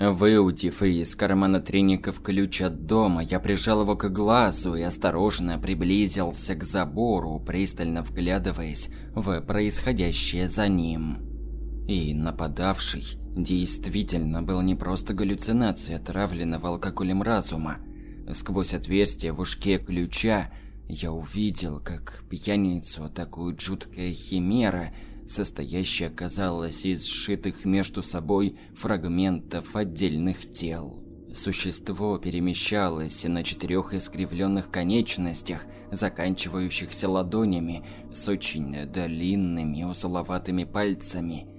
Выудив из кармана треников ключ от дома, я прижал его к глазу и осторожно приблизился к забору, пристально вглядываясь в происходящее за ним. И нападавший действительно был не просто галлюцинацией отравленного алкоголем разума, Сквозь отверстие в ушке ключа я увидел, как пьяницу атакует жуткая химера, состоящая, казалось, из сшитых между собой фрагментов отдельных тел. Существо перемещалось на четырех искривленных конечностях, заканчивающихся ладонями с очень длинными узловатыми пальцами –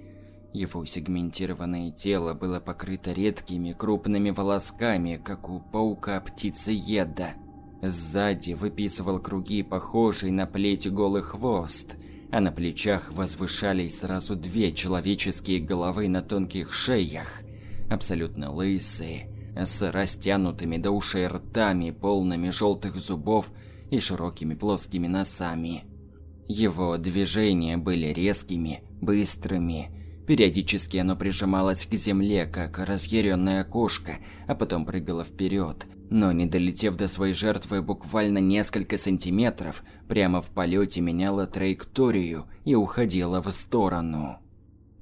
его сегментированное тело было покрыто редкими крупными волосками, как у паука-птицееда. Сзади выписывал круги, похожие на плеть голый хвост, а на плечах возвышались сразу две человеческие головы на тонких шеях, абсолютно лысые, с растянутыми до ушей ртами, полными желтых зубов и широкими плоскими носами. Его движения были резкими, быстрыми. Периодически оно прижималось к земле, как разъяренная кошка, а потом прыгало вперед, но не долетев до своей жертвы буквально несколько сантиметров, прямо в полете меняло траекторию и уходило в сторону.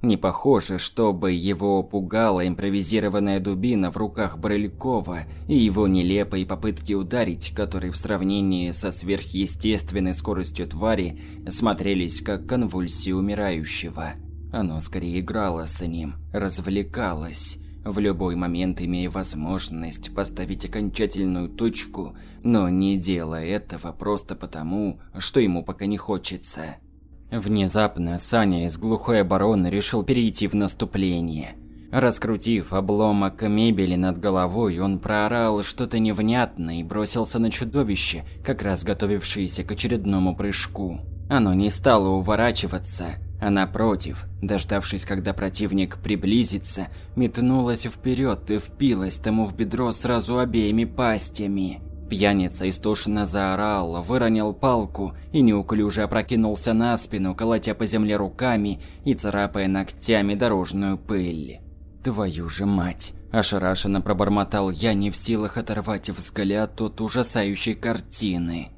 Не похоже, чтобы его пугала импровизированная дубина в руках Брылькова и его нелепые попытки ударить, которые в сравнении со сверхъестественной скоростью твари смотрелись как конвульсии умирающего. Оно скорее играло с ним, развлекалось, в любой момент имея возможность поставить окончательную точку, но не делая этого просто потому, что ему пока не хочется. Внезапно Саня из глухой обороны решил перейти в наступление. Раскрутив обломок мебели над головой, он проорал что-то невнятное и бросился на чудовище, как раз готовившееся к очередному прыжку. Оно не стало уворачиваться, а напротив, дождавшись, когда противник приблизится, метнулось вперед и впилось тому в бедро сразу обеими пастями. Пьяница истошно заорал, выронил палку и неуклюже опрокинулся на спину, колотя по земле руками и царапая ногтями дорожную пыль. «Твою же мать!» – ошарашенно пробормотал я, не в силах оторвать взгляд от ужасающей картины.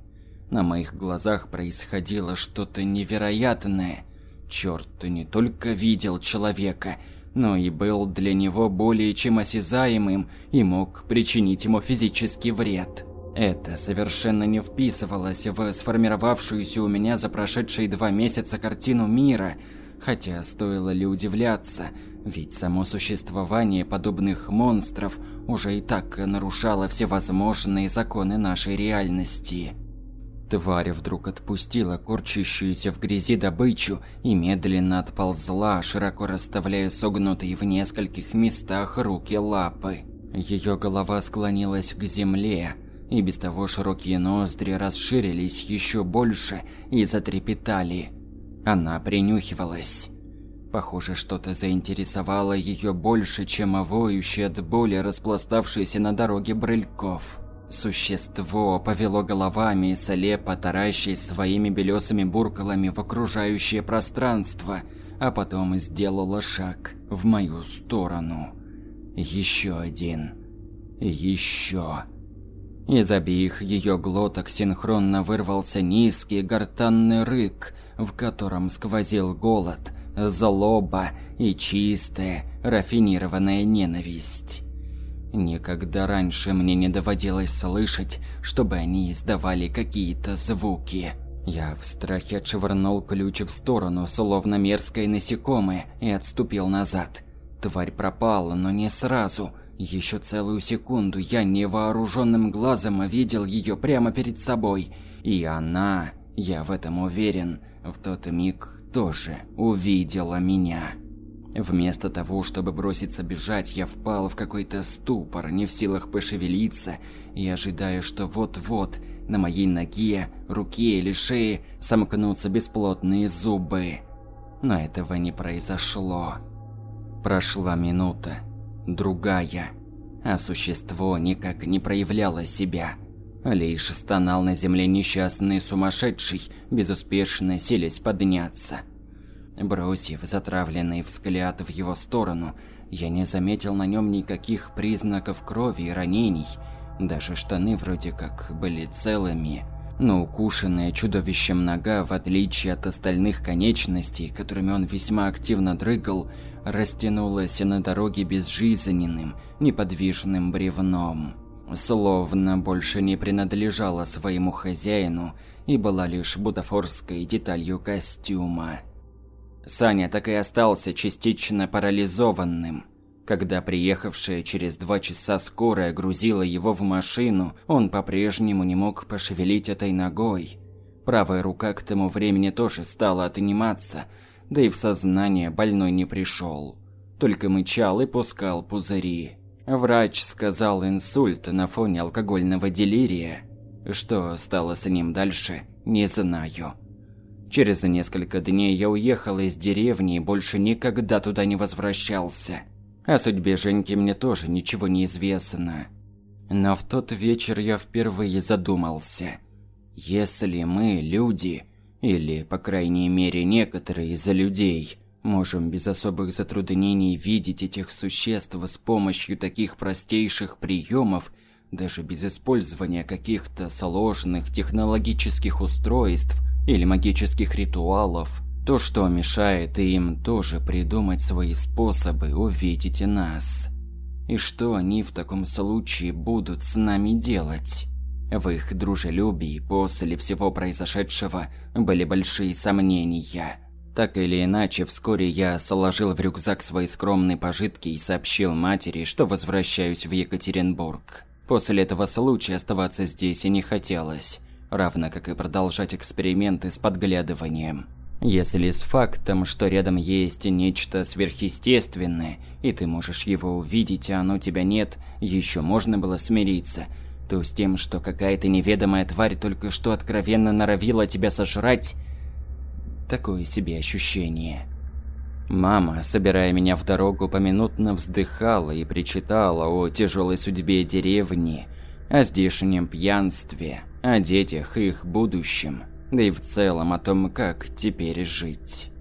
На моих глазах происходило что-то невероятное. Черт не только видел человека, но и был для него более чем осязаемым и мог причинить ему физический вред. Это совершенно не вписывалось в сформировавшуюся у меня за прошедшие два месяца картину мира, хотя стоило ли удивляться, ведь само существование подобных монстров уже и так нарушало всевозможные законы нашей реальности. Тварь вдруг отпустила корчащуюся в грязи добычу и медленно отползла, широко расставляя согнутые в нескольких местах руки лапы. Ее голова склонилась к земле, и без того широкие ноздри расширились еще больше и затрепетали. Она принюхивалась. Похоже, что-то заинтересовало ее больше, чем воющий от боли распластавшийся на дороге брыльков. Существо повело головами, слепо таращясь своими белесыми буркалами в окружающее пространство, а потом сделало шаг в мою сторону. Еще один. Еще. Из обеих ее глоток синхронно вырвался низкий гортанный рык, в котором сквозил голод, злоба и чистая, рафинированная ненависть. Никогда раньше мне не доводилось слышать, чтобы они издавали какие-то звуки. Я в страхе отшвырнул ключ в сторону, словно мерзкое насекомое, и отступил назад. Тварь пропала, но не сразу. Еще целую секунду я невооруженным глазом видел ее прямо перед собой. И она, я в этом уверен, в тот миг тоже увидела меня. Вместо того, чтобы броситься бежать, я впал в какой-то ступор, не в силах пошевелиться и ожидая, что вот-вот на моей ноге, руке или шее сомкнутся бесплотные зубы. Но этого не произошло. Прошла минута другая, а существо никак не проявляло себя. Лишь стонал на земле несчастный сумасшедший, безуспешно селись подняться. Бросив затравленный взгляд в его сторону, я не заметил на нем никаких признаков крови и ранений. Даже штаны вроде как были целыми, но укушенная чудовищем нога, в отличие от остальных конечностей, которыми он весьма активно дрыгал, растянулась на дороге безжизненным, неподвижным бревном. Словно больше не принадлежала своему хозяину и была лишь бутафорской деталью костюма. Саня так и остался частично парализованным. Когда приехавшая через два часа скорая грузила его в машину, он по-прежнему не мог пошевелить этой ногой. Правая рука к тому времени тоже стала отниматься, да и в сознание больной не пришел. Только мычал и пускал пузыри. Врач сказал инсульт на фоне алкогольного делирия. Что стало с ним дальше, не знаю. Через несколько дней я уехал из деревни и больше никогда туда не возвращался. О судьбе Женьки мне тоже ничего не известно. Но в тот вечер я впервые задумался. Если мы, люди, или, по крайней мере, некоторые из людей, можем без особых затруднений видеть этих существ с помощью таких простейших приемов, даже без использования каких-то сложных технологических устройств – или магических ритуалов, то что мешает им тоже придумать свои способы увидеть нас? И что они в таком случае будут с нами делать? В их дружелюбии после всего произошедшего были большие сомнения. Так или иначе, вскоре я сложил в рюкзак свои скромные пожитки и сообщил матери, что возвращаюсь в Екатеринбург. После этого случая оставаться здесь и не хотелось равно как и продолжать эксперименты с подглядыванием. Если с фактом, что рядом есть нечто сверхъестественное, и ты можешь его увидеть, а оно тебя нет, еще можно было смириться, то с тем, что какая-то неведомая тварь только что откровенно норовила тебя сожрать, такое себе ощущение. Мама, собирая меня в дорогу, поминутно вздыхала и причитала о тяжелой судьбе деревни, о здешнем пьянстве, о детях и их будущем, да и в целом о том, как теперь жить.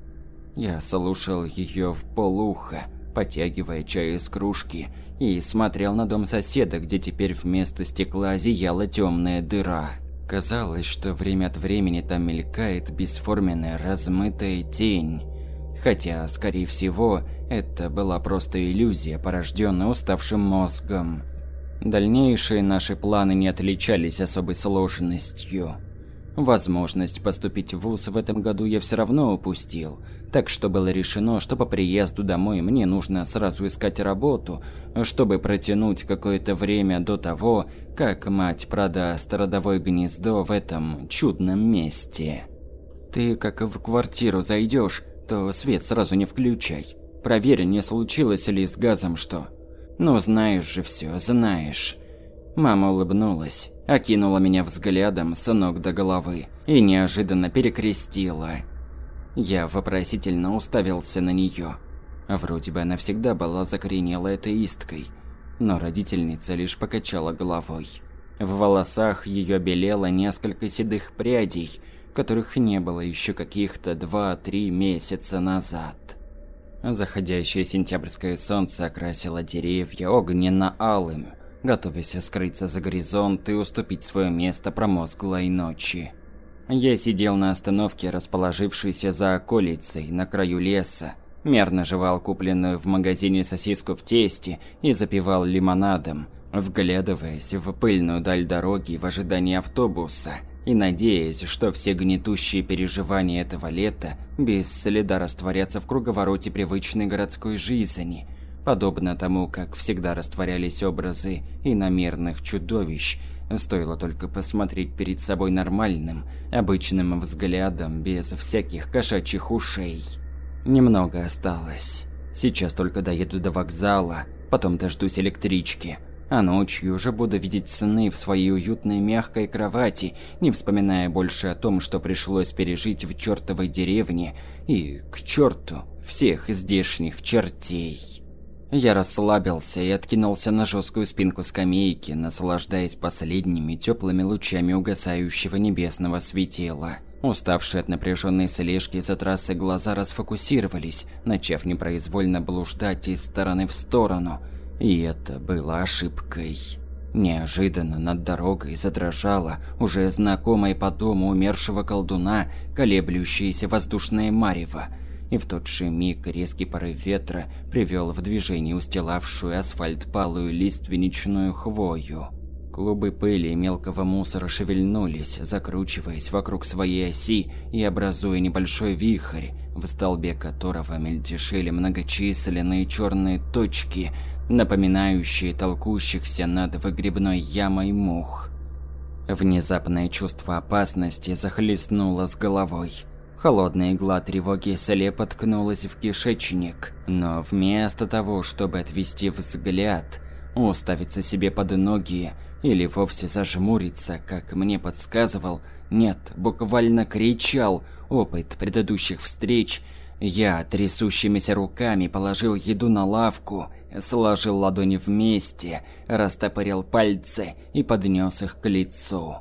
Я слушал ее в полуха, потягивая чай из кружки, и смотрел на дом соседа, где теперь вместо стекла зияла темная дыра. Казалось, что время от времени там мелькает бесформенная размытая тень. Хотя, скорее всего, это была просто иллюзия, порожденная уставшим мозгом. Дальнейшие наши планы не отличались особой сложностью. Возможность поступить в ВУЗ в этом году я все равно упустил, так что было решено, что по приезду домой мне нужно сразу искать работу, чтобы протянуть какое-то время до того, как мать продаст родовое гнездо в этом чудном месте. Ты как в квартиру зайдешь, то свет сразу не включай. Проверь, не случилось ли с газом что. Ну, знаешь же все, знаешь. Мама улыбнулась, окинула меня взглядом с ног до головы и неожиданно перекрестила. Я вопросительно уставился на нее. Вроде бы она всегда была закоренелой атеисткой, но родительница лишь покачала головой. В волосах ее белело несколько седых прядей, которых не было еще каких-то два-три месяца назад. Заходящее сентябрьское солнце окрасило деревья огненно-алым, готовясь скрыться за горизонт и уступить свое место промозглой ночи. Я сидел на остановке, расположившейся за околицей, на краю леса, мерно жевал купленную в магазине сосиску в тесте и запивал лимонадом, вглядываясь в пыльную даль дороги в ожидании автобуса – и надеясь, что все гнетущие переживания этого лета без следа растворятся в круговороте привычной городской жизни, подобно тому, как всегда растворялись образы иномерных чудовищ, стоило только посмотреть перед собой нормальным, обычным взглядом, без всяких кошачьих ушей. Немного осталось. Сейчас только доеду до вокзала, потом дождусь электрички – а ночью уже буду видеть сны в своей уютной мягкой кровати, не вспоминая больше о том, что пришлось пережить в чертовой деревне и, к черту, всех здешних чертей. Я расслабился и откинулся на жесткую спинку скамейки, наслаждаясь последними теплыми лучами угасающего небесного светила. Уставшие от напряженной слежки за трассой глаза расфокусировались, начав непроизвольно блуждать из стороны в сторону – и это было ошибкой. Неожиданно над дорогой задрожала уже знакомая по дому умершего колдуна колеблющаяся воздушная марево, и в тот же миг резкий порыв ветра привел в движение устилавшую асфальт палую лиственничную хвою. Клубы пыли и мелкого мусора шевельнулись, закручиваясь вокруг своей оси и образуя небольшой вихрь, в столбе которого мельтешили многочисленные черные точки, напоминающие толкущихся над выгребной ямой мух. Внезапное чувство опасности захлестнуло с головой. Холодная игла тревоги слепо ткнулась в кишечник, но вместо того, чтобы отвести взгляд, уставиться себе под ноги, или вовсе зажмуриться, как мне подсказывал, нет, буквально кричал опыт предыдущих встреч, я трясущимися руками положил еду на лавку, сложил ладони вместе, растопырил пальцы и поднес их к лицу.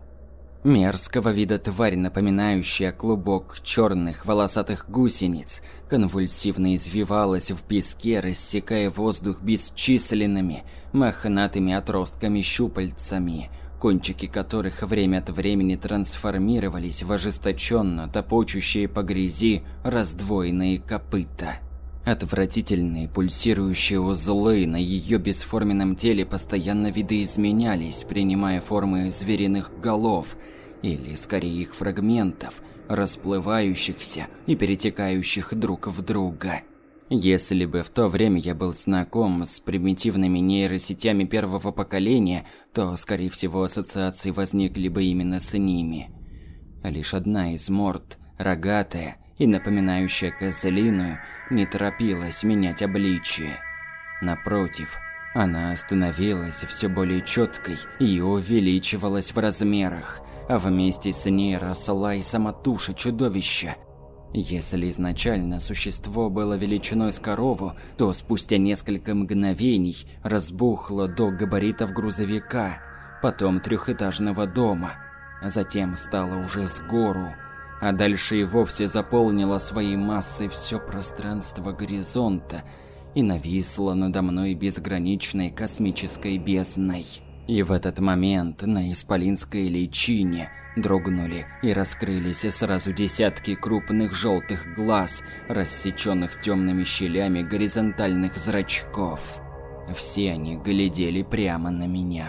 Мерзкого вида тварь, напоминающая клубок черных волосатых гусениц, конвульсивно извивалась в песке, рассекая воздух бесчисленными, мохнатыми отростками-щупальцами, кончики которых время от времени трансформировались в ожесточенно топочущие по грязи раздвоенные копыта. Отвратительные пульсирующие узлы на ее бесформенном теле постоянно видоизменялись, принимая формы звериных голов, или скорее их фрагментов, расплывающихся и перетекающих друг в друга. Если бы в то время я был знаком с примитивными нейросетями первого поколения, то, скорее всего, ассоциации возникли бы именно с ними. Лишь одна из морд, рогатая, и напоминающая козлиную, не торопилась менять обличие. Напротив, она становилась все более четкой и увеличивалась в размерах, а вместе с ней росла и сама туша чудовища. Если изначально существо было величиной с корову, то спустя несколько мгновений разбухло до габаритов грузовика, потом трехэтажного дома, затем стало уже с гору – а дальше и вовсе заполнила своей массой все пространство горизонта и нависла надо мной безграничной космической бездной. И в этот момент на исполинской личине дрогнули и раскрылись сразу десятки крупных желтых глаз, рассеченных темными щелями горизонтальных зрачков. Все они глядели прямо на меня.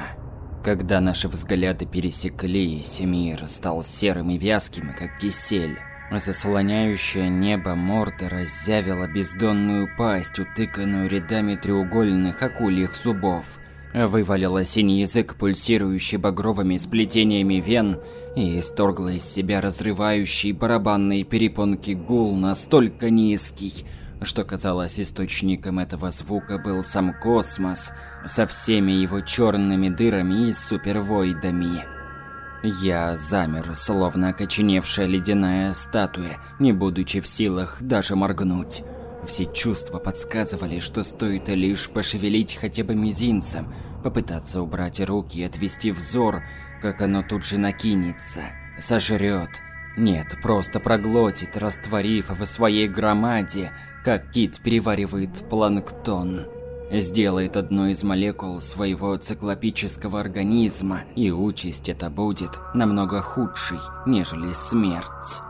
Когда наши взгляды пересеклись, мир стал серым и вязким, как кисель. Заслоняющее небо морда разъявила бездонную пасть, утыканную рядами треугольных акульих зубов. Вывалила синий язык, пульсирующий багровыми сплетениями вен, и исторгла из себя разрывающий барабанные перепонки гул настолько низкий, что казалось источником этого звука был сам космос со всеми его черными дырами и супервоидами. Я замер, словно окоченевшая ледяная статуя, не будучи в силах даже моргнуть. Все чувства подсказывали, что стоит лишь пошевелить хотя бы мизинцем, попытаться убрать руки и отвести взор, как оно тут же накинется, сожрет. Нет, просто проглотит, растворив в своей громаде, как кит переваривает планктон. Сделает одну из молекул своего циклопического организма, и участь это будет намного худшей, нежели смерть.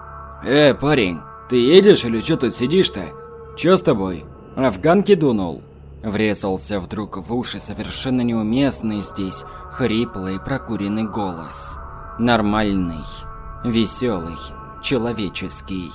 «Э, парень, ты едешь или что тут сидишь-то? Чё с тобой? Афганки дунул?» Врезался вдруг в уши совершенно неуместный здесь, хриплый прокуренный голос. Нормальный, веселый, человеческий.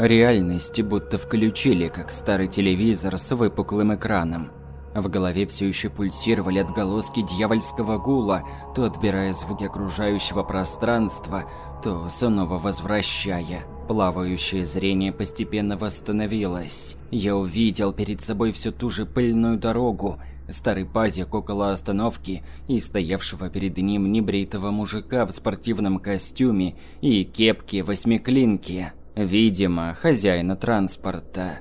Реальность будто включили, как старый телевизор с выпуклым экраном. В голове все еще пульсировали отголоски дьявольского гула, то отбирая звуки окружающего пространства, то снова возвращая. Плавающее зрение постепенно восстановилось. Я увидел перед собой всю ту же пыльную дорогу, старый пазик около остановки и стоявшего перед ним небритого мужика в спортивном костюме и кепке восьмиклинки. Видимо, хозяина транспорта.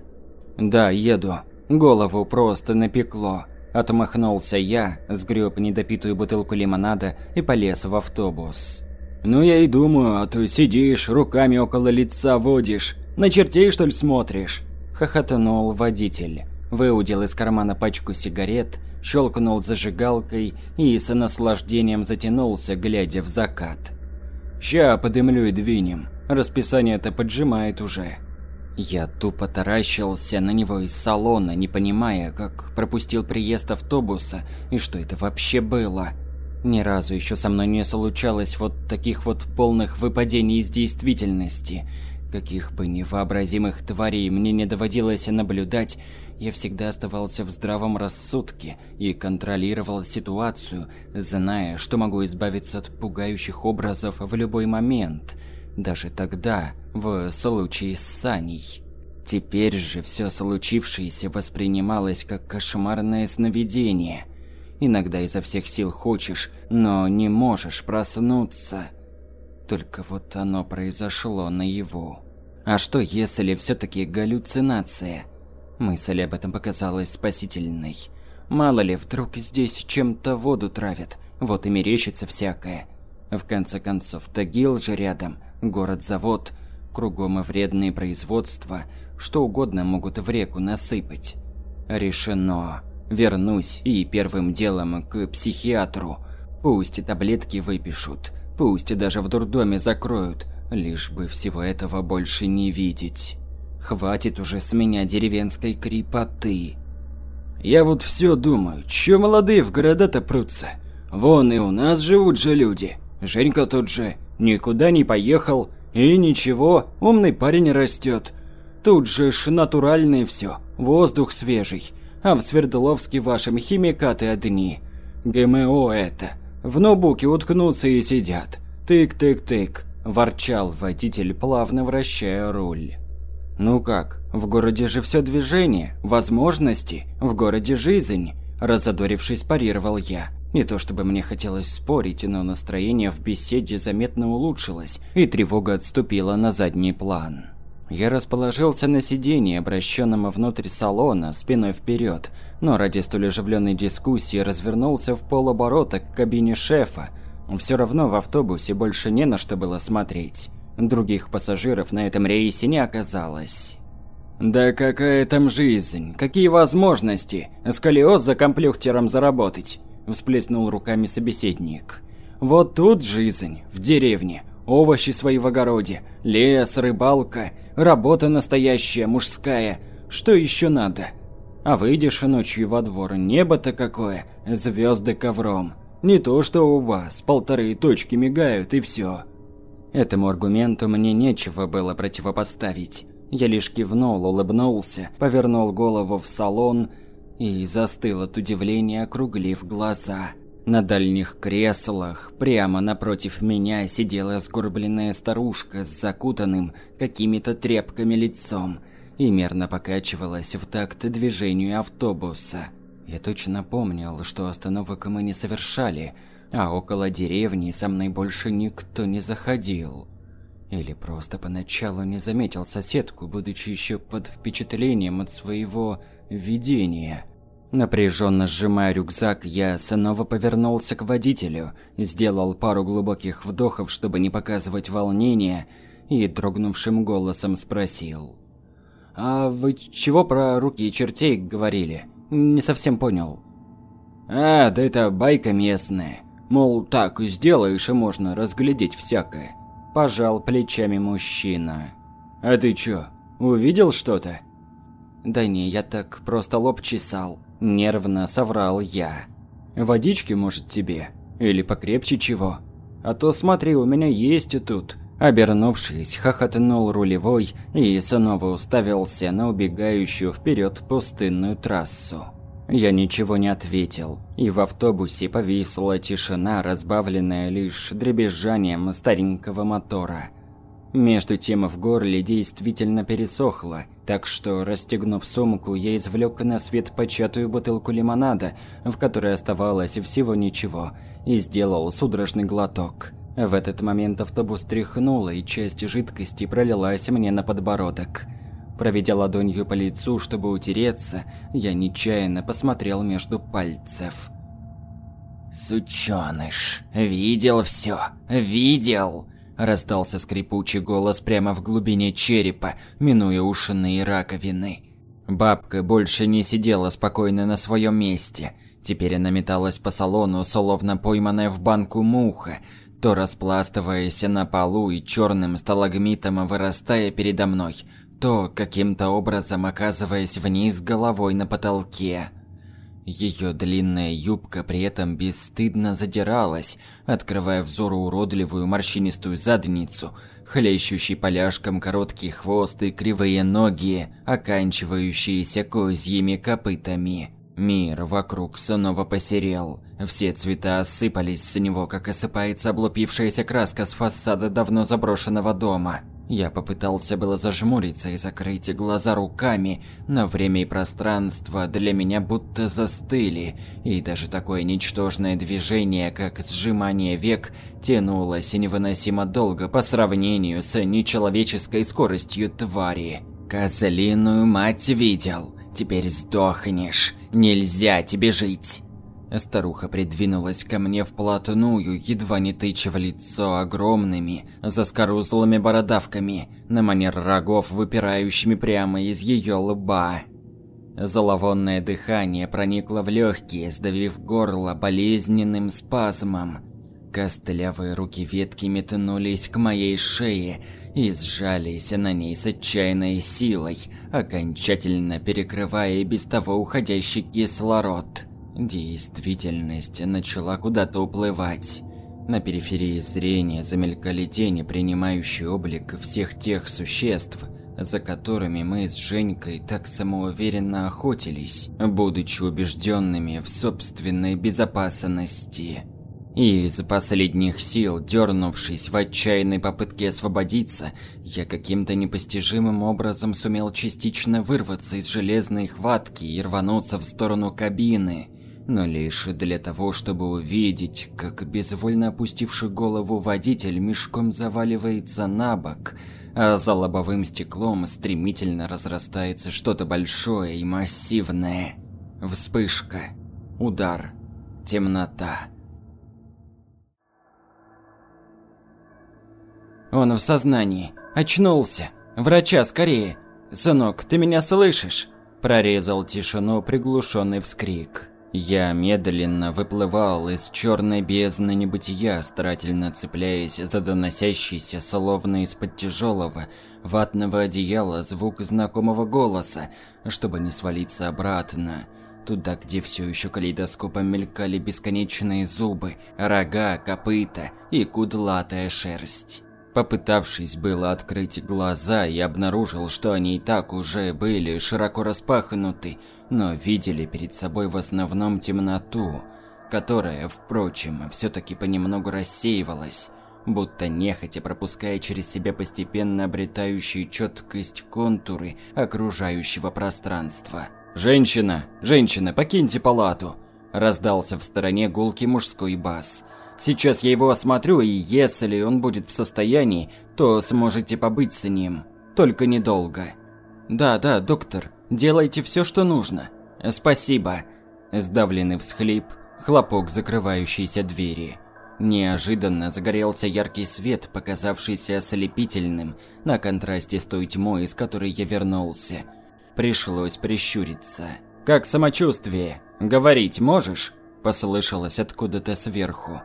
«Да, еду. Голову просто напекло». Отмахнулся я, сгреб недопитую бутылку лимонада и полез в автобус. «Ну я и думаю, а ты сидишь, руками около лица водишь. На чертей, что ли, смотришь?» Хохотнул водитель. Выудил из кармана пачку сигарет, щелкнул зажигалкой и с наслаждением затянулся, глядя в закат. «Ща подымлю и двинем. Расписание-то поджимает уже. Я тупо таращился на него из салона, не понимая, как пропустил приезд автобуса и что это вообще было. Ни разу еще со мной не случалось вот таких вот полных выпадений из действительности. Каких бы невообразимых тварей мне не доводилось наблюдать, я всегда оставался в здравом рассудке и контролировал ситуацию, зная, что могу избавиться от пугающих образов в любой момент – даже тогда, в случае с Саней. Теперь же все случившееся воспринималось как кошмарное сновидение. Иногда изо всех сил хочешь, но не можешь проснуться. Только вот оно произошло наяву. А что если все таки галлюцинация? Мысль об этом показалась спасительной. Мало ли, вдруг здесь чем-то воду травят, вот и мерещится всякое. В конце концов, Тагил же рядом, город-завод, кругом и вредные производства, что угодно могут в реку насыпать. Решено. Вернусь и первым делом к психиатру. Пусть таблетки выпишут, пусть даже в дурдоме закроют, лишь бы всего этого больше не видеть. Хватит уже с меня деревенской крепоты. Я вот все думаю, чё молодые в города-то прутся? Вон и у нас живут же люди. Женька тот же никуда не поехал, и ничего, умный парень растет. Тут же ж натуральное все, воздух свежий. А в Свердловске вашем химикаты одни. ГМО это. В ноутбуке уткнутся и сидят. Тык-тык-тык, ворчал водитель, плавно вращая руль. Ну как, в городе же все движение, возможности, в городе жизнь, разодорившись парировал я. Не то чтобы мне хотелось спорить, но настроение в беседе заметно улучшилось, и тревога отступила на задний план. Я расположился на сиденье, обращенном внутрь салона, спиной вперед, но ради столь оживленной дискуссии развернулся в полоборота к кабине шефа. Все равно в автобусе больше не на что было смотреть. Других пассажиров на этом рейсе не оказалось. Да какая там жизнь, какие возможности, сколиоз за комплюхтером заработать всплеснул руками собеседник. Вот тут жизнь, в деревне, овощи свои в огороде, лес, рыбалка, работа настоящая, мужская. Что еще надо? А выйдешь ночью во двор, небо-то какое, звезды ковром. Не то, что у вас, полторы точки мигают и все. Этому аргументу мне нечего было противопоставить. Я лишь кивнул, улыбнулся, повернул голову в салон и застыл от удивления, округлив глаза. На дальних креслах, прямо напротив меня, сидела сгорбленная старушка с закутанным какими-то тряпками лицом и мерно покачивалась в такт движению автобуса. Я точно помнил, что остановок мы не совершали, а около деревни со мной больше никто не заходил. Или просто поначалу не заметил соседку, будучи еще под впечатлением от своего видения. Напряженно сжимая рюкзак, я снова повернулся к водителю, сделал пару глубоких вдохов, чтобы не показывать волнения, и дрогнувшим голосом спросил. «А вы чего про руки и чертей говорили? Не совсем понял». «А, да это байка местная. Мол, так сделаешь, и можно разглядеть всякое». Пожал плечами мужчина. «А ты чё, увидел что-то?» «Да не, я так просто лоб чесал», – нервно соврал я. «Водички, может, тебе? Или покрепче чего? А то смотри, у меня есть и тут». Обернувшись, хохотнул рулевой и снова уставился на убегающую вперед пустынную трассу. Я ничего не ответил, и в автобусе повисла тишина, разбавленная лишь дребезжанием старенького мотора – между тем в горле действительно пересохло, так что, расстегнув сумку, я извлек на свет початую бутылку лимонада, в которой оставалось всего ничего, и сделал судорожный глоток. В этот момент автобус тряхнуло, и часть жидкости пролилась мне на подбородок. Проведя ладонью по лицу, чтобы утереться, я нечаянно посмотрел между пальцев. «Сучёныш, видел всё, видел!» Раздался скрипучий голос прямо в глубине черепа, минуя ушные раковины. Бабка больше не сидела спокойно на своем месте. Теперь она металась по салону, словно пойманная в банку муха, то распластываясь на полу и черным сталагмитом вырастая передо мной, то каким-то образом оказываясь вниз головой на потолке. Ее длинная юбка при этом бесстыдно задиралась, открывая взору уродливую морщинистую задницу, хлещущий поляшком короткий хвост и кривые ноги, оканчивающиеся козьими копытами. Мир вокруг снова посерел. Все цвета осыпались с него, как осыпается облупившаяся краска с фасада давно заброшенного дома. Я попытался было зажмуриться и закрыть глаза руками, но время и пространство для меня будто застыли, и даже такое ничтожное движение, как сжимание век, тянулось невыносимо долго по сравнению с нечеловеческой скоростью твари. «Козлиную мать видел, теперь сдохнешь, нельзя тебе жить!» Старуха придвинулась ко мне вплотную, едва не тыча в лицо огромными, заскорузлыми бородавками, на манер рогов, выпирающими прямо из ее лба. Зловонное дыхание проникло в легкие, сдавив горло болезненным спазмом. Костлявые руки ветки метнулись к моей шее и сжались на ней с отчаянной силой, окончательно перекрывая и без того уходящий кислород. Действительность начала куда-то уплывать. На периферии зрения замелькали тени, принимающие облик всех тех существ, за которыми мы с Женькой так самоуверенно охотились, будучи убежденными в собственной безопасности. И из последних сил, дернувшись в отчаянной попытке освободиться, я каким-то непостижимым образом сумел частично вырваться из железной хватки и рвануться в сторону кабины – но лишь для того, чтобы увидеть, как безвольно опустивший голову водитель мешком заваливается на бок, а за лобовым стеклом стремительно разрастается что-то большое и массивное. Вспышка, удар, темнота. Он в сознании. Очнулся. Врача, скорее. Сынок, ты меня слышишь? Прорезал тишину приглушенный вскрик. Я медленно выплывал из черной бездны небытия, старательно цепляясь за доносящийся, словно из-под тяжелого ватного одеяла, звук знакомого голоса, чтобы не свалиться обратно. Туда, где все еще калейдоскопом мелькали бесконечные зубы, рога, копыта и кудлатая шерсть. Попытавшись было открыть глаза, я обнаружил, что они и так уже были широко распахнуты, но видели перед собой в основном темноту, которая, впрочем, все-таки понемногу рассеивалась, будто нехотя пропуская через себя постепенно обретающие четкость контуры окружающего пространства. «Женщина! Женщина, покиньте палату!» Раздался в стороне гулкий мужской бас. «Сейчас я его осмотрю, и если он будет в состоянии, то сможете побыть с ним. Только недолго». «Да, да, доктор», Делайте все, что нужно. Спасибо. Сдавленный всхлип, хлопок закрывающейся двери. Неожиданно загорелся яркий свет, показавшийся ослепительным, на контрасте с той тьмой, из которой я вернулся. Пришлось прищуриться. «Как самочувствие? Говорить можешь?» – послышалось откуда-то сверху.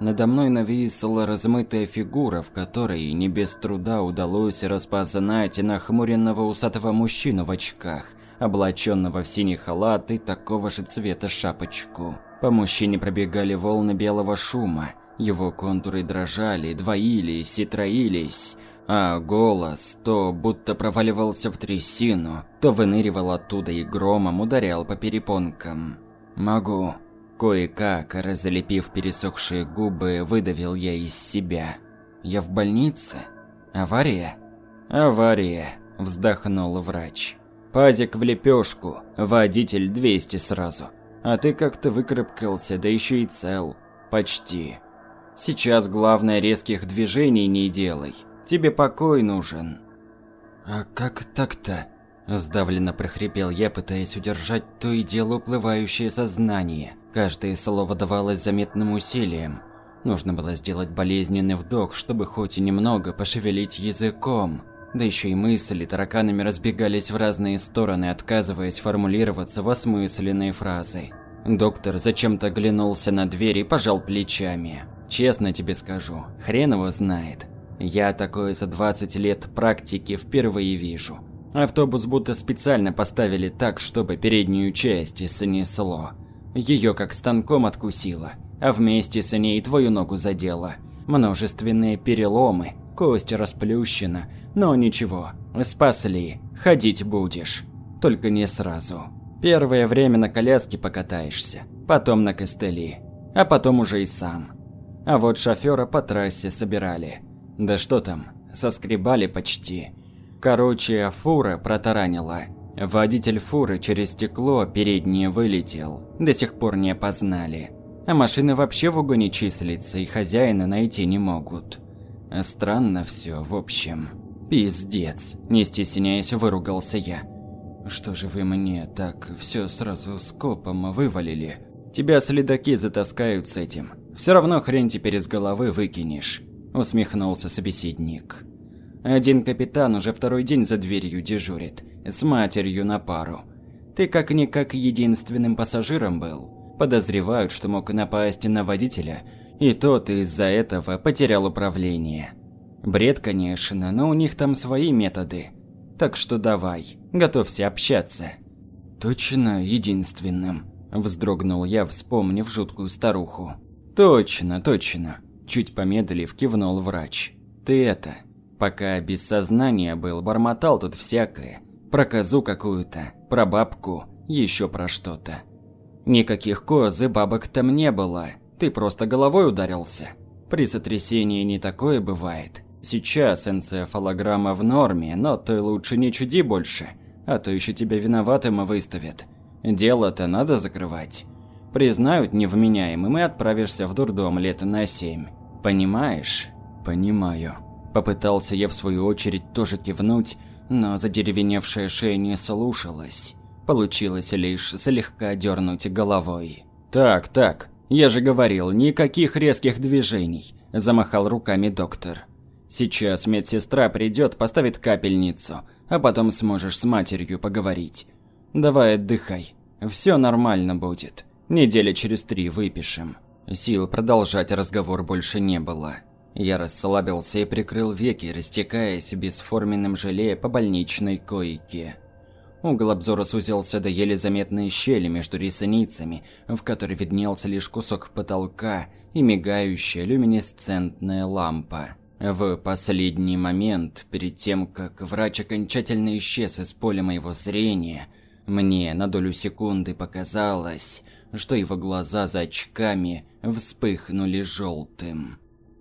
Надо мной нависла размытая фигура, в которой не без труда удалось распознать нахмуренного усатого мужчину в очках, облаченного в синий халат и такого же цвета шапочку. По мужчине пробегали волны белого шума, его контуры дрожали, двоились и троились, а голос то будто проваливался в трясину, то выныривал оттуда и громом ударял по перепонкам. «Могу», Кое-как, разлепив пересохшие губы, выдавил я из себя. «Я в больнице? Авария?» «Авария», – вздохнул врач. «Пазик в лепешку, водитель 200 сразу. А ты как-то выкарабкался, да еще и цел. Почти. Сейчас главное резких движений не делай. Тебе покой нужен». «А как так-то?» – сдавленно прохрипел я, пытаясь удержать то и дело уплывающее сознание. Каждое слово давалось заметным усилием. Нужно было сделать болезненный вдох, чтобы хоть и немного пошевелить языком. Да еще и мысли тараканами разбегались в разные стороны, отказываясь формулироваться в осмысленные фразы. Доктор зачем-то оглянулся на дверь и пожал плечами. Честно тебе скажу, хрен его знает. Я такое за 20 лет практики впервые вижу. Автобус будто специально поставили так, чтобы переднюю часть снесло. Ее как станком откусило, а вместе с ней твою ногу задело. Множественные переломы, кость расплющена, но ничего, спасли, ходить будешь. Только не сразу. Первое время на коляске покатаешься, потом на костыли, а потом уже и сам. А вот шофера по трассе собирали. Да что там, Соскребали почти. Короче, фура протаранила. Водитель фуры через стекло переднее вылетел. До сих пор не опознали. А машины вообще в угоне числится и хозяина найти не могут. Странно все, в общем. Пиздец. Не стесняясь, выругался я. Что же вы мне так все сразу скопом вывалили? Тебя следаки затаскают с этим. Все равно хрень теперь из головы выкинешь. Усмехнулся собеседник. Один капитан уже второй день за дверью дежурит, с матерью на пару. Ты как-никак единственным пассажиром был. Подозревают, что мог напасть на водителя, и тот из-за этого потерял управление. Бред, конечно, но у них там свои методы. Так что давай, готовься общаться. Точно единственным, вздрогнул я, вспомнив жуткую старуху. Точно, точно, чуть помедлив кивнул врач. Ты это, пока без сознания был, бормотал тут всякое. Про козу какую-то, про бабку, еще про что-то. Никаких коз и бабок там не было, ты просто головой ударился. При сотрясении не такое бывает. Сейчас энцефалограмма в норме, но ты лучше не чуди больше, а то еще тебя виноватым выставят. Дело-то надо закрывать. Признают невменяемым и отправишься в дурдом лет на семь. Понимаешь? Понимаю. Попытался я в свою очередь тоже кивнуть, но задеревеневшая шея не слушалась. Получилось лишь слегка дернуть головой. «Так, так, я же говорил, никаких резких движений», – замахал руками доктор. Сейчас медсестра придет, поставит капельницу, а потом сможешь с матерью поговорить. Давай отдыхай. Все нормально будет. Недели через три выпишем. Сил продолжать разговор больше не было. Я расслабился и прикрыл веки, растекаясь бесформенным желе по больничной койке. Угол обзора сузился до еле заметной щели между ресницами, в которой виднелся лишь кусок потолка и мигающая люминесцентная лампа. В последний момент, перед тем, как врач окончательно исчез из поля моего зрения, мне на долю секунды показалось, что его глаза за очками вспыхнули желтым.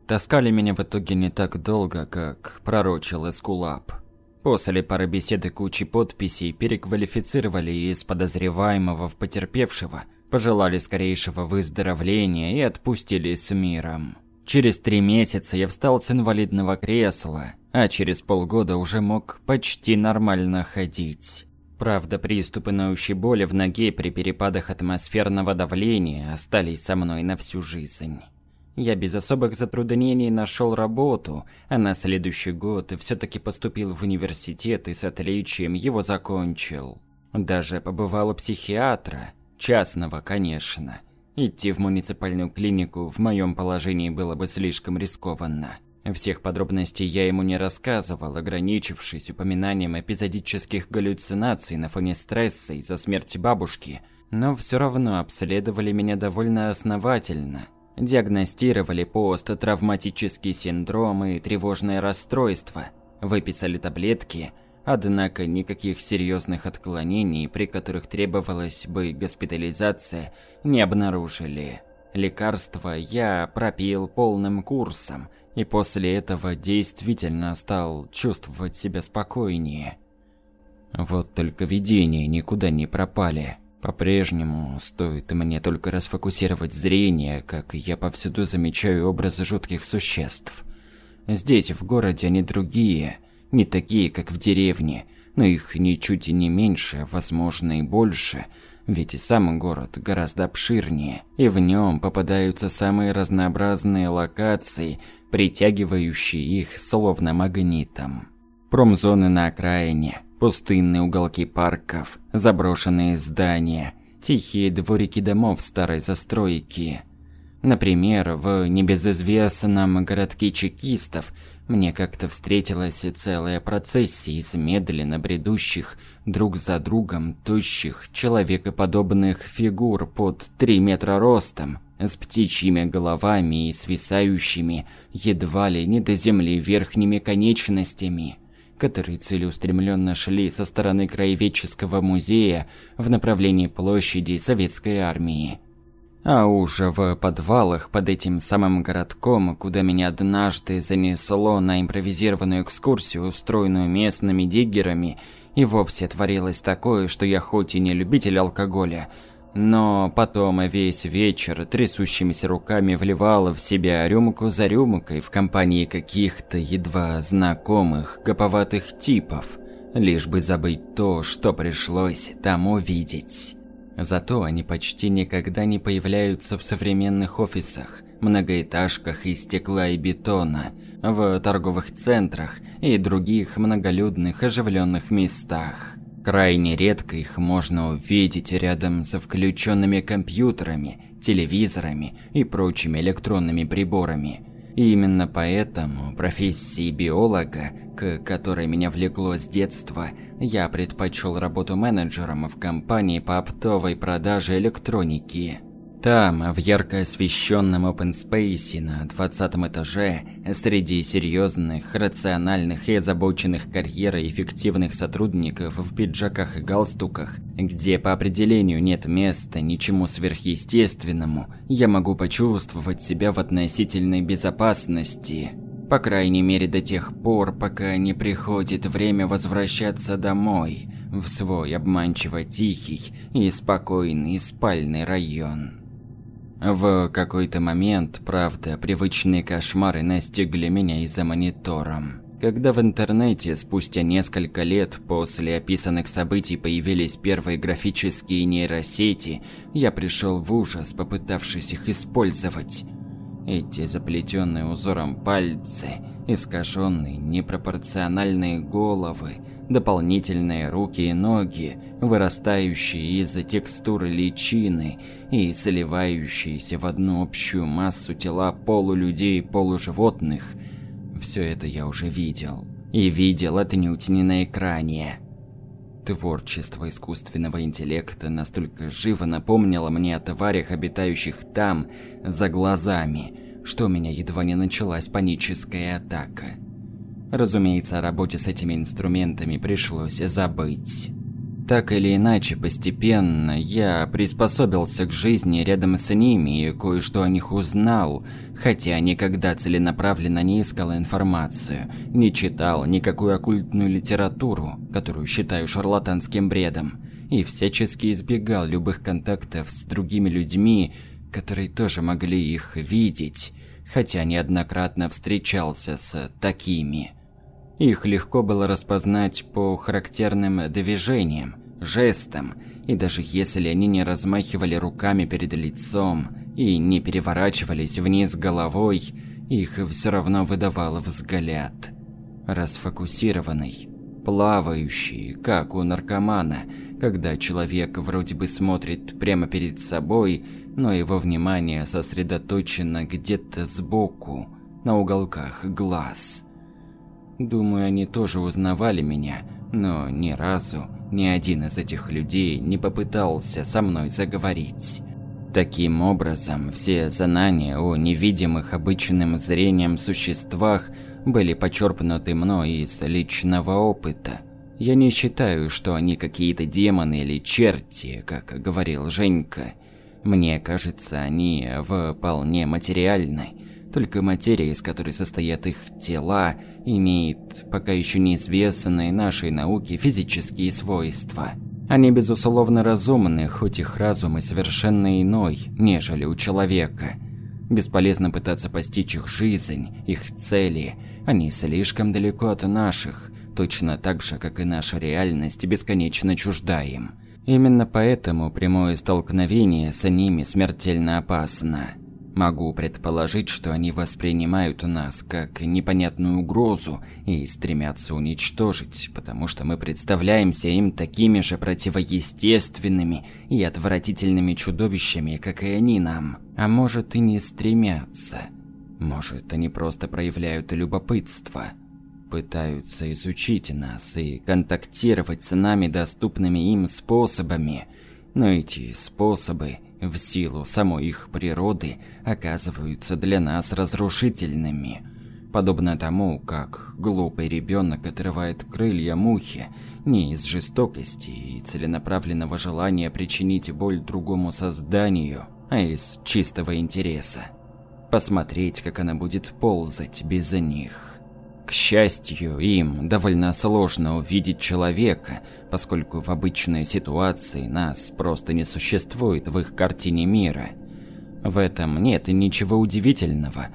Таскали меня в итоге не так долго, как пророчил Эскулап. После пары беседы кучи подписей переквалифицировали из подозреваемого в потерпевшего, пожелали скорейшего выздоровления и отпустили с миром. Через три месяца я встал с инвалидного кресла, а через полгода уже мог почти нормально ходить. Правда, приступы ноющей боли в ноге при перепадах атмосферного давления остались со мной на всю жизнь. Я без особых затруднений нашел работу, а на следующий год все-таки поступил в университет и с отличием его закончил. Даже побывал у психиатра, частного, конечно. Идти в муниципальную клинику в моем положении было бы слишком рискованно. Всех подробностей я ему не рассказывал, ограничившись упоминанием эпизодических галлюцинаций на фоне стресса из-за смерти бабушки, но все равно обследовали меня довольно основательно. Диагностировали посттравматический синдром и тревожное расстройство, выписали таблетки – Однако никаких серьезных отклонений, при которых требовалась бы госпитализация, не обнаружили. Лекарства я пропил полным курсом, и после этого действительно стал чувствовать себя спокойнее. Вот только видения никуда не пропали. По-прежнему стоит мне только расфокусировать зрение, как я повсюду замечаю образы жутких существ. Здесь, в городе, они другие – не такие, как в деревне, но их ничуть и не меньше, возможно и больше, ведь и сам город гораздо обширнее, и в нем попадаются самые разнообразные локации, притягивающие их словно магнитом. Промзоны на окраине, пустынные уголки парков, заброшенные здания, тихие дворики домов старой застройки. Например, в небезызвестном городке чекистов мне как-то встретилась целая процессия из медленно бредущих друг за другом тощих, человекоподобных фигур под 3 метра ростом, с птичьими головами и свисающими едва ли не до земли верхними конечностями, которые целеустремленно шли со стороны краеведческого музея в направлении площади Советской армии. А уже в подвалах под этим самым городком, куда меня однажды занесло на импровизированную экскурсию, устроенную местными диггерами, и вовсе творилось такое, что я хоть и не любитель алкоголя, но потом весь вечер трясущимися руками вливал в себя рюмку за рюмкой в компании каких-то едва знакомых гоповатых типов, лишь бы забыть то, что пришлось там увидеть. Зато они почти никогда не появляются в современных офисах, многоэтажках из стекла и бетона, в торговых центрах и других многолюдных оживленных местах. Крайне редко их можно увидеть рядом со включенными компьютерами, телевизорами и прочими электронными приборами. И именно поэтому профессии биолога, к которой меня влекло с детства, я предпочел работу менеджером в компании по оптовой продаже электроники. Там, в ярко освещенном open space на 20 этаже, среди серьезных, рациональных и озабоченных карьерой эффективных сотрудников в пиджаках и галстуках, где по определению нет места ничему сверхъестественному, я могу почувствовать себя в относительной безопасности. По крайней мере до тех пор, пока не приходит время возвращаться домой, в свой обманчиво тихий и спокойный спальный район. В какой-то момент, правда, привычные кошмары настигли меня из-за монитором. Когда в интернете спустя несколько лет после описанных событий появились первые графические нейросети, я пришел в ужас, попытавшись их использовать. Эти заплетенные узором пальцы, искаженные непропорциональные головы, дополнительные руки и ноги, вырастающие из текстуры личины и сливающиеся в одну общую массу тела полулюдей и полуживотных – все это я уже видел. И видел это не на экране. Творчество искусственного интеллекта настолько живо напомнило мне о тварях, обитающих там, за глазами, что у меня едва не началась паническая атака. Разумеется, о работе с этими инструментами пришлось забыть. Так или иначе, постепенно я приспособился к жизни рядом с ними и кое-что о них узнал, хотя никогда целенаправленно не искал информацию, не читал никакую оккультную литературу, которую считаю шарлатанским бредом, и всячески избегал любых контактов с другими людьми, которые тоже могли их видеть, хотя неоднократно встречался с такими – их легко было распознать по характерным движениям, жестам, и даже если они не размахивали руками перед лицом и не переворачивались вниз головой, их все равно выдавал взгляд. Расфокусированный, плавающий, как у наркомана, когда человек вроде бы смотрит прямо перед собой, но его внимание сосредоточено где-то сбоку, на уголках глаз. Думаю, они тоже узнавали меня, но ни разу ни один из этих людей не попытался со мной заговорить. Таким образом, все знания о невидимых обычным зрением существах были почерпнуты мной из личного опыта. Я не считаю, что они какие-то демоны или черти, как говорил Женька. Мне кажется, они вполне материальны только материя, из которой состоят их тела, имеет пока еще неизвестные нашей науке физические свойства. Они безусловно разумны, хоть их разум и совершенно иной, нежели у человека. Бесполезно пытаться постичь их жизнь, их цели. Они слишком далеко от наших, точно так же, как и наша реальность бесконечно чужда им. Именно поэтому прямое столкновение с ними смертельно опасно. Могу предположить, что они воспринимают нас как непонятную угрозу и стремятся уничтожить, потому что мы представляемся им такими же противоестественными и отвратительными чудовищами, как и они нам. А может и не стремятся. Может, они просто проявляют любопытство, пытаются изучить нас и контактировать с нами доступными им способами. Но эти способы – в силу самой их природы оказываются для нас разрушительными. Подобно тому, как глупый ребенок отрывает крылья мухи не из жестокости и целенаправленного желания причинить боль другому созданию, а из чистого интереса. Посмотреть, как она будет ползать без них. К счастью, им довольно сложно увидеть человека, поскольку в обычной ситуации нас просто не существует в их картине мира. В этом нет ничего удивительного.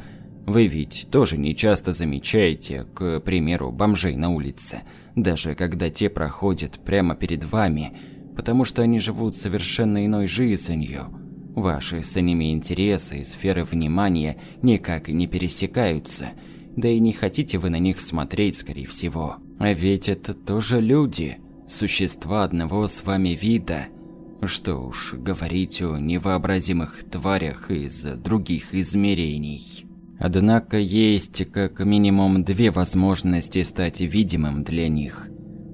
Вы ведь тоже не часто замечаете, к примеру, бомжей на улице, даже когда те проходят прямо перед вами, потому что они живут совершенно иной жизнью. Ваши с ними интересы и сферы внимания никак не пересекаются – да и не хотите вы на них смотреть, скорее всего. А ведь это тоже люди, существа одного с вами вида. Что уж говорить о невообразимых тварях из других измерений. Однако есть как минимум две возможности стать видимым для них.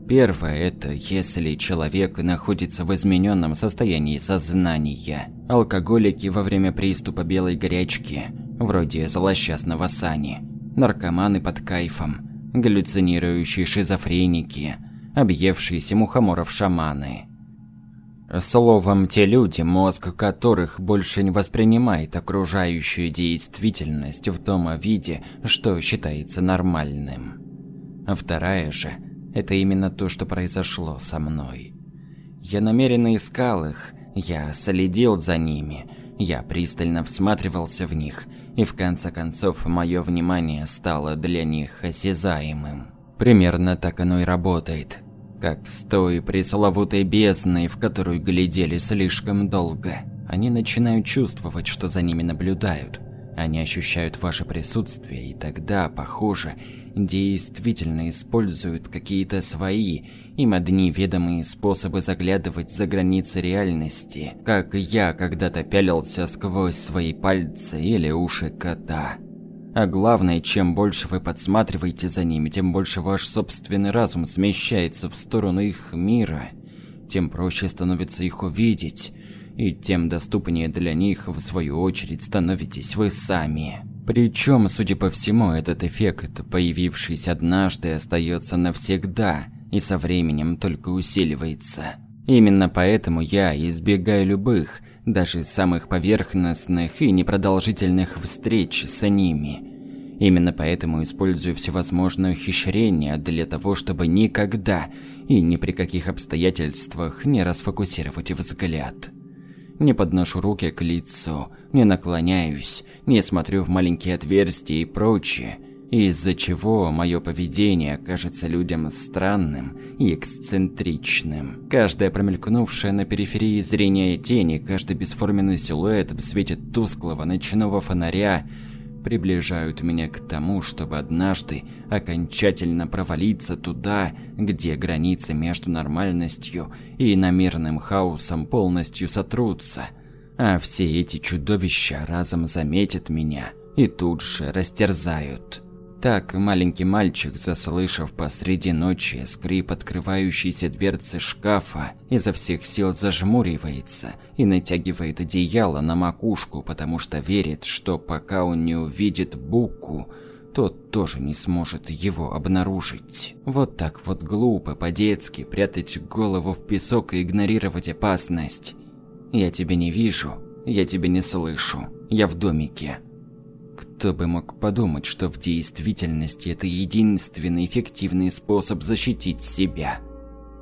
Первое – это если человек находится в измененном состоянии сознания. Алкоголики во время приступа белой горячки, вроде злосчастного Сани – наркоманы под кайфом, галлюцинирующие шизофреники, объевшиеся мухоморов-шаманы. Словом, те люди, мозг которых больше не воспринимает окружающую действительность в том виде, что считается нормальным. А вторая же – это именно то, что произошло со мной. Я намеренно искал их, я следил за ними, я пристально всматривался в них – и в конце концов мое внимание стало для них осязаемым. Примерно так оно и работает. Как с той пресловутой бездной, в которую глядели слишком долго. Они начинают чувствовать, что за ними наблюдают. Они ощущают ваше присутствие, и тогда, похоже, действительно используют какие-то свои, им одни ведомые способы заглядывать за границы реальности, как я когда-то пялился сквозь свои пальцы или уши кота. А главное, чем больше вы подсматриваете за ними, тем больше ваш собственный разум смещается в сторону их мира, тем проще становится их увидеть, и тем доступнее для них, в свою очередь, становитесь вы сами. Причем, судя по всему, этот эффект, появившийся однажды, остается навсегда и со временем только усиливается. Именно поэтому я избегаю любых, даже самых поверхностных и непродолжительных встреч с ними. Именно поэтому использую всевозможные ухищрения для того, чтобы никогда и ни при каких обстоятельствах не расфокусировать взгляд не подношу руки к лицу, не наклоняюсь, не смотрю в маленькие отверстия и прочее, из-за чего мое поведение кажется людям странным и эксцентричным. Каждая промелькнувшая на периферии зрения тени, каждый бесформенный силуэт в свете тусклого ночного фонаря приближают меня к тому, чтобы однажды окончательно провалиться туда, где границы между нормальностью и иномерным хаосом полностью сотрутся, а все эти чудовища разом заметят меня и тут же растерзают. Так маленький мальчик, заслышав посреди ночи скрип открывающейся дверцы шкафа, изо всех сил зажмуривается и натягивает одеяло на макушку, потому что верит, что пока он не увидит Буку, тот тоже не сможет его обнаружить. Вот так вот глупо, по-детски прятать голову в песок и игнорировать опасность. Я тебя не вижу, я тебя не слышу, я в домике. Кто бы мог подумать, что в действительности это единственный эффективный способ защитить себя.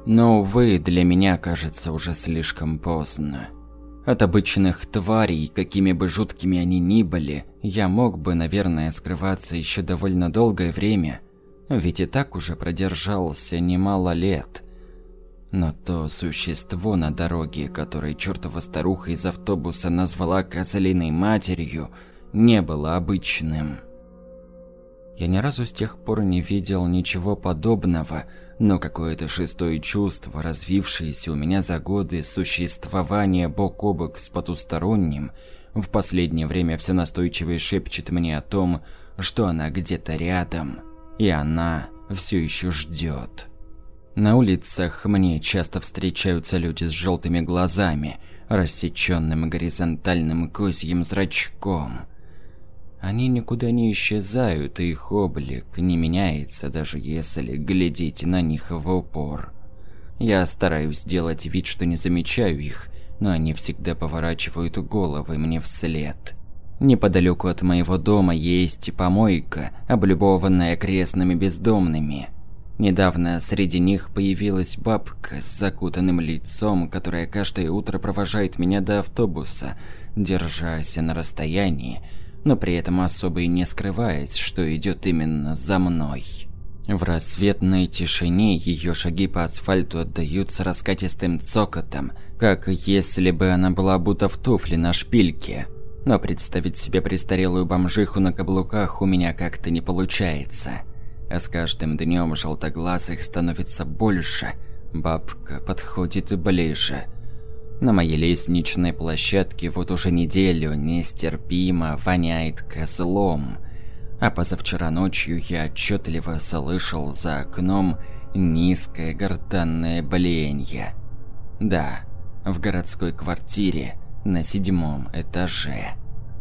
Но, увы, для меня кажется уже слишком поздно. От обычных тварей, какими бы жуткими они ни были, я мог бы, наверное, скрываться еще довольно долгое время, ведь и так уже продержался немало лет. Но то существо на дороге, которое чертова старуха из автобуса назвала козлиной матерью – не было обычным. Я ни разу с тех пор не видел ничего подобного, но какое-то шестое чувство, развившееся у меня за годы существования бок о бок с потусторонним, в последнее время все настойчивее шепчет мне о том, что она где-то рядом, и она все еще ждет. На улицах мне часто встречаются люди с желтыми глазами, рассеченным горизонтальным козьим зрачком – они никуда не исчезают, их облик не меняется, даже если глядеть на них в упор. Я стараюсь делать вид, что не замечаю их, но они всегда поворачивают головы мне вслед. Неподалеку от моего дома есть помойка, облюбованная крестными бездомными. Недавно среди них появилась бабка с закутанным лицом, которая каждое утро провожает меня до автобуса, держась на расстоянии, но при этом особо и не скрываясь, что идет именно за мной. В рассветной тишине ее шаги по асфальту отдаются раскатистым цокотом, как если бы она была будто в туфле на шпильке. Но представить себе престарелую бомжиху на каблуках у меня как-то не получается. А с каждым днем желтоглазых становится больше. Бабка подходит ближе. На моей лестничной площадке вот уже неделю нестерпимо воняет козлом. А позавчера ночью я отчетливо слышал за окном низкое гортанное блеяние. Да, в городской квартире на седьмом этаже.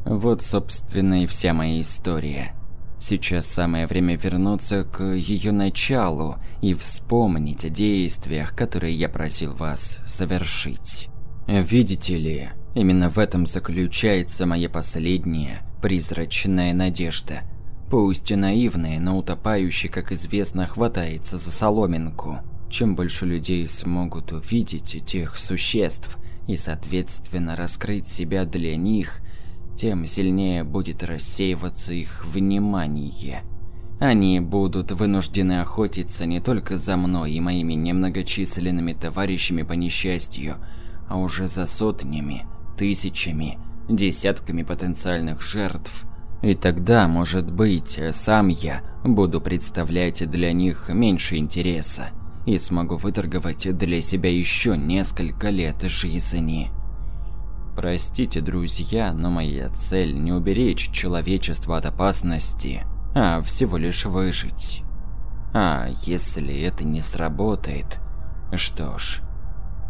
Вот, собственно, и вся моя история. Сейчас самое время вернуться к ее началу и вспомнить о действиях, которые я просил вас совершить. Видите ли, именно в этом заключается моя последняя призрачная надежда. Пусть и наивная, но утопающий, как известно, хватается за соломинку. Чем больше людей смогут увидеть этих существ и, соответственно, раскрыть себя для них – тем сильнее будет рассеиваться их внимание. Они будут вынуждены охотиться не только за мной и моими немногочисленными товарищами по несчастью, а уже за сотнями, тысячами, десятками потенциальных жертв. И тогда, может быть, сам я буду представлять для них меньше интереса и смогу выторговать для себя еще несколько лет жизни. Простите, друзья, но моя цель не уберечь человечество от опасности, а всего лишь выжить. А если это не сработает, что ж,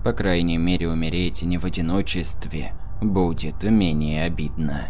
по крайней мере умереть не в одиночестве будет менее обидно.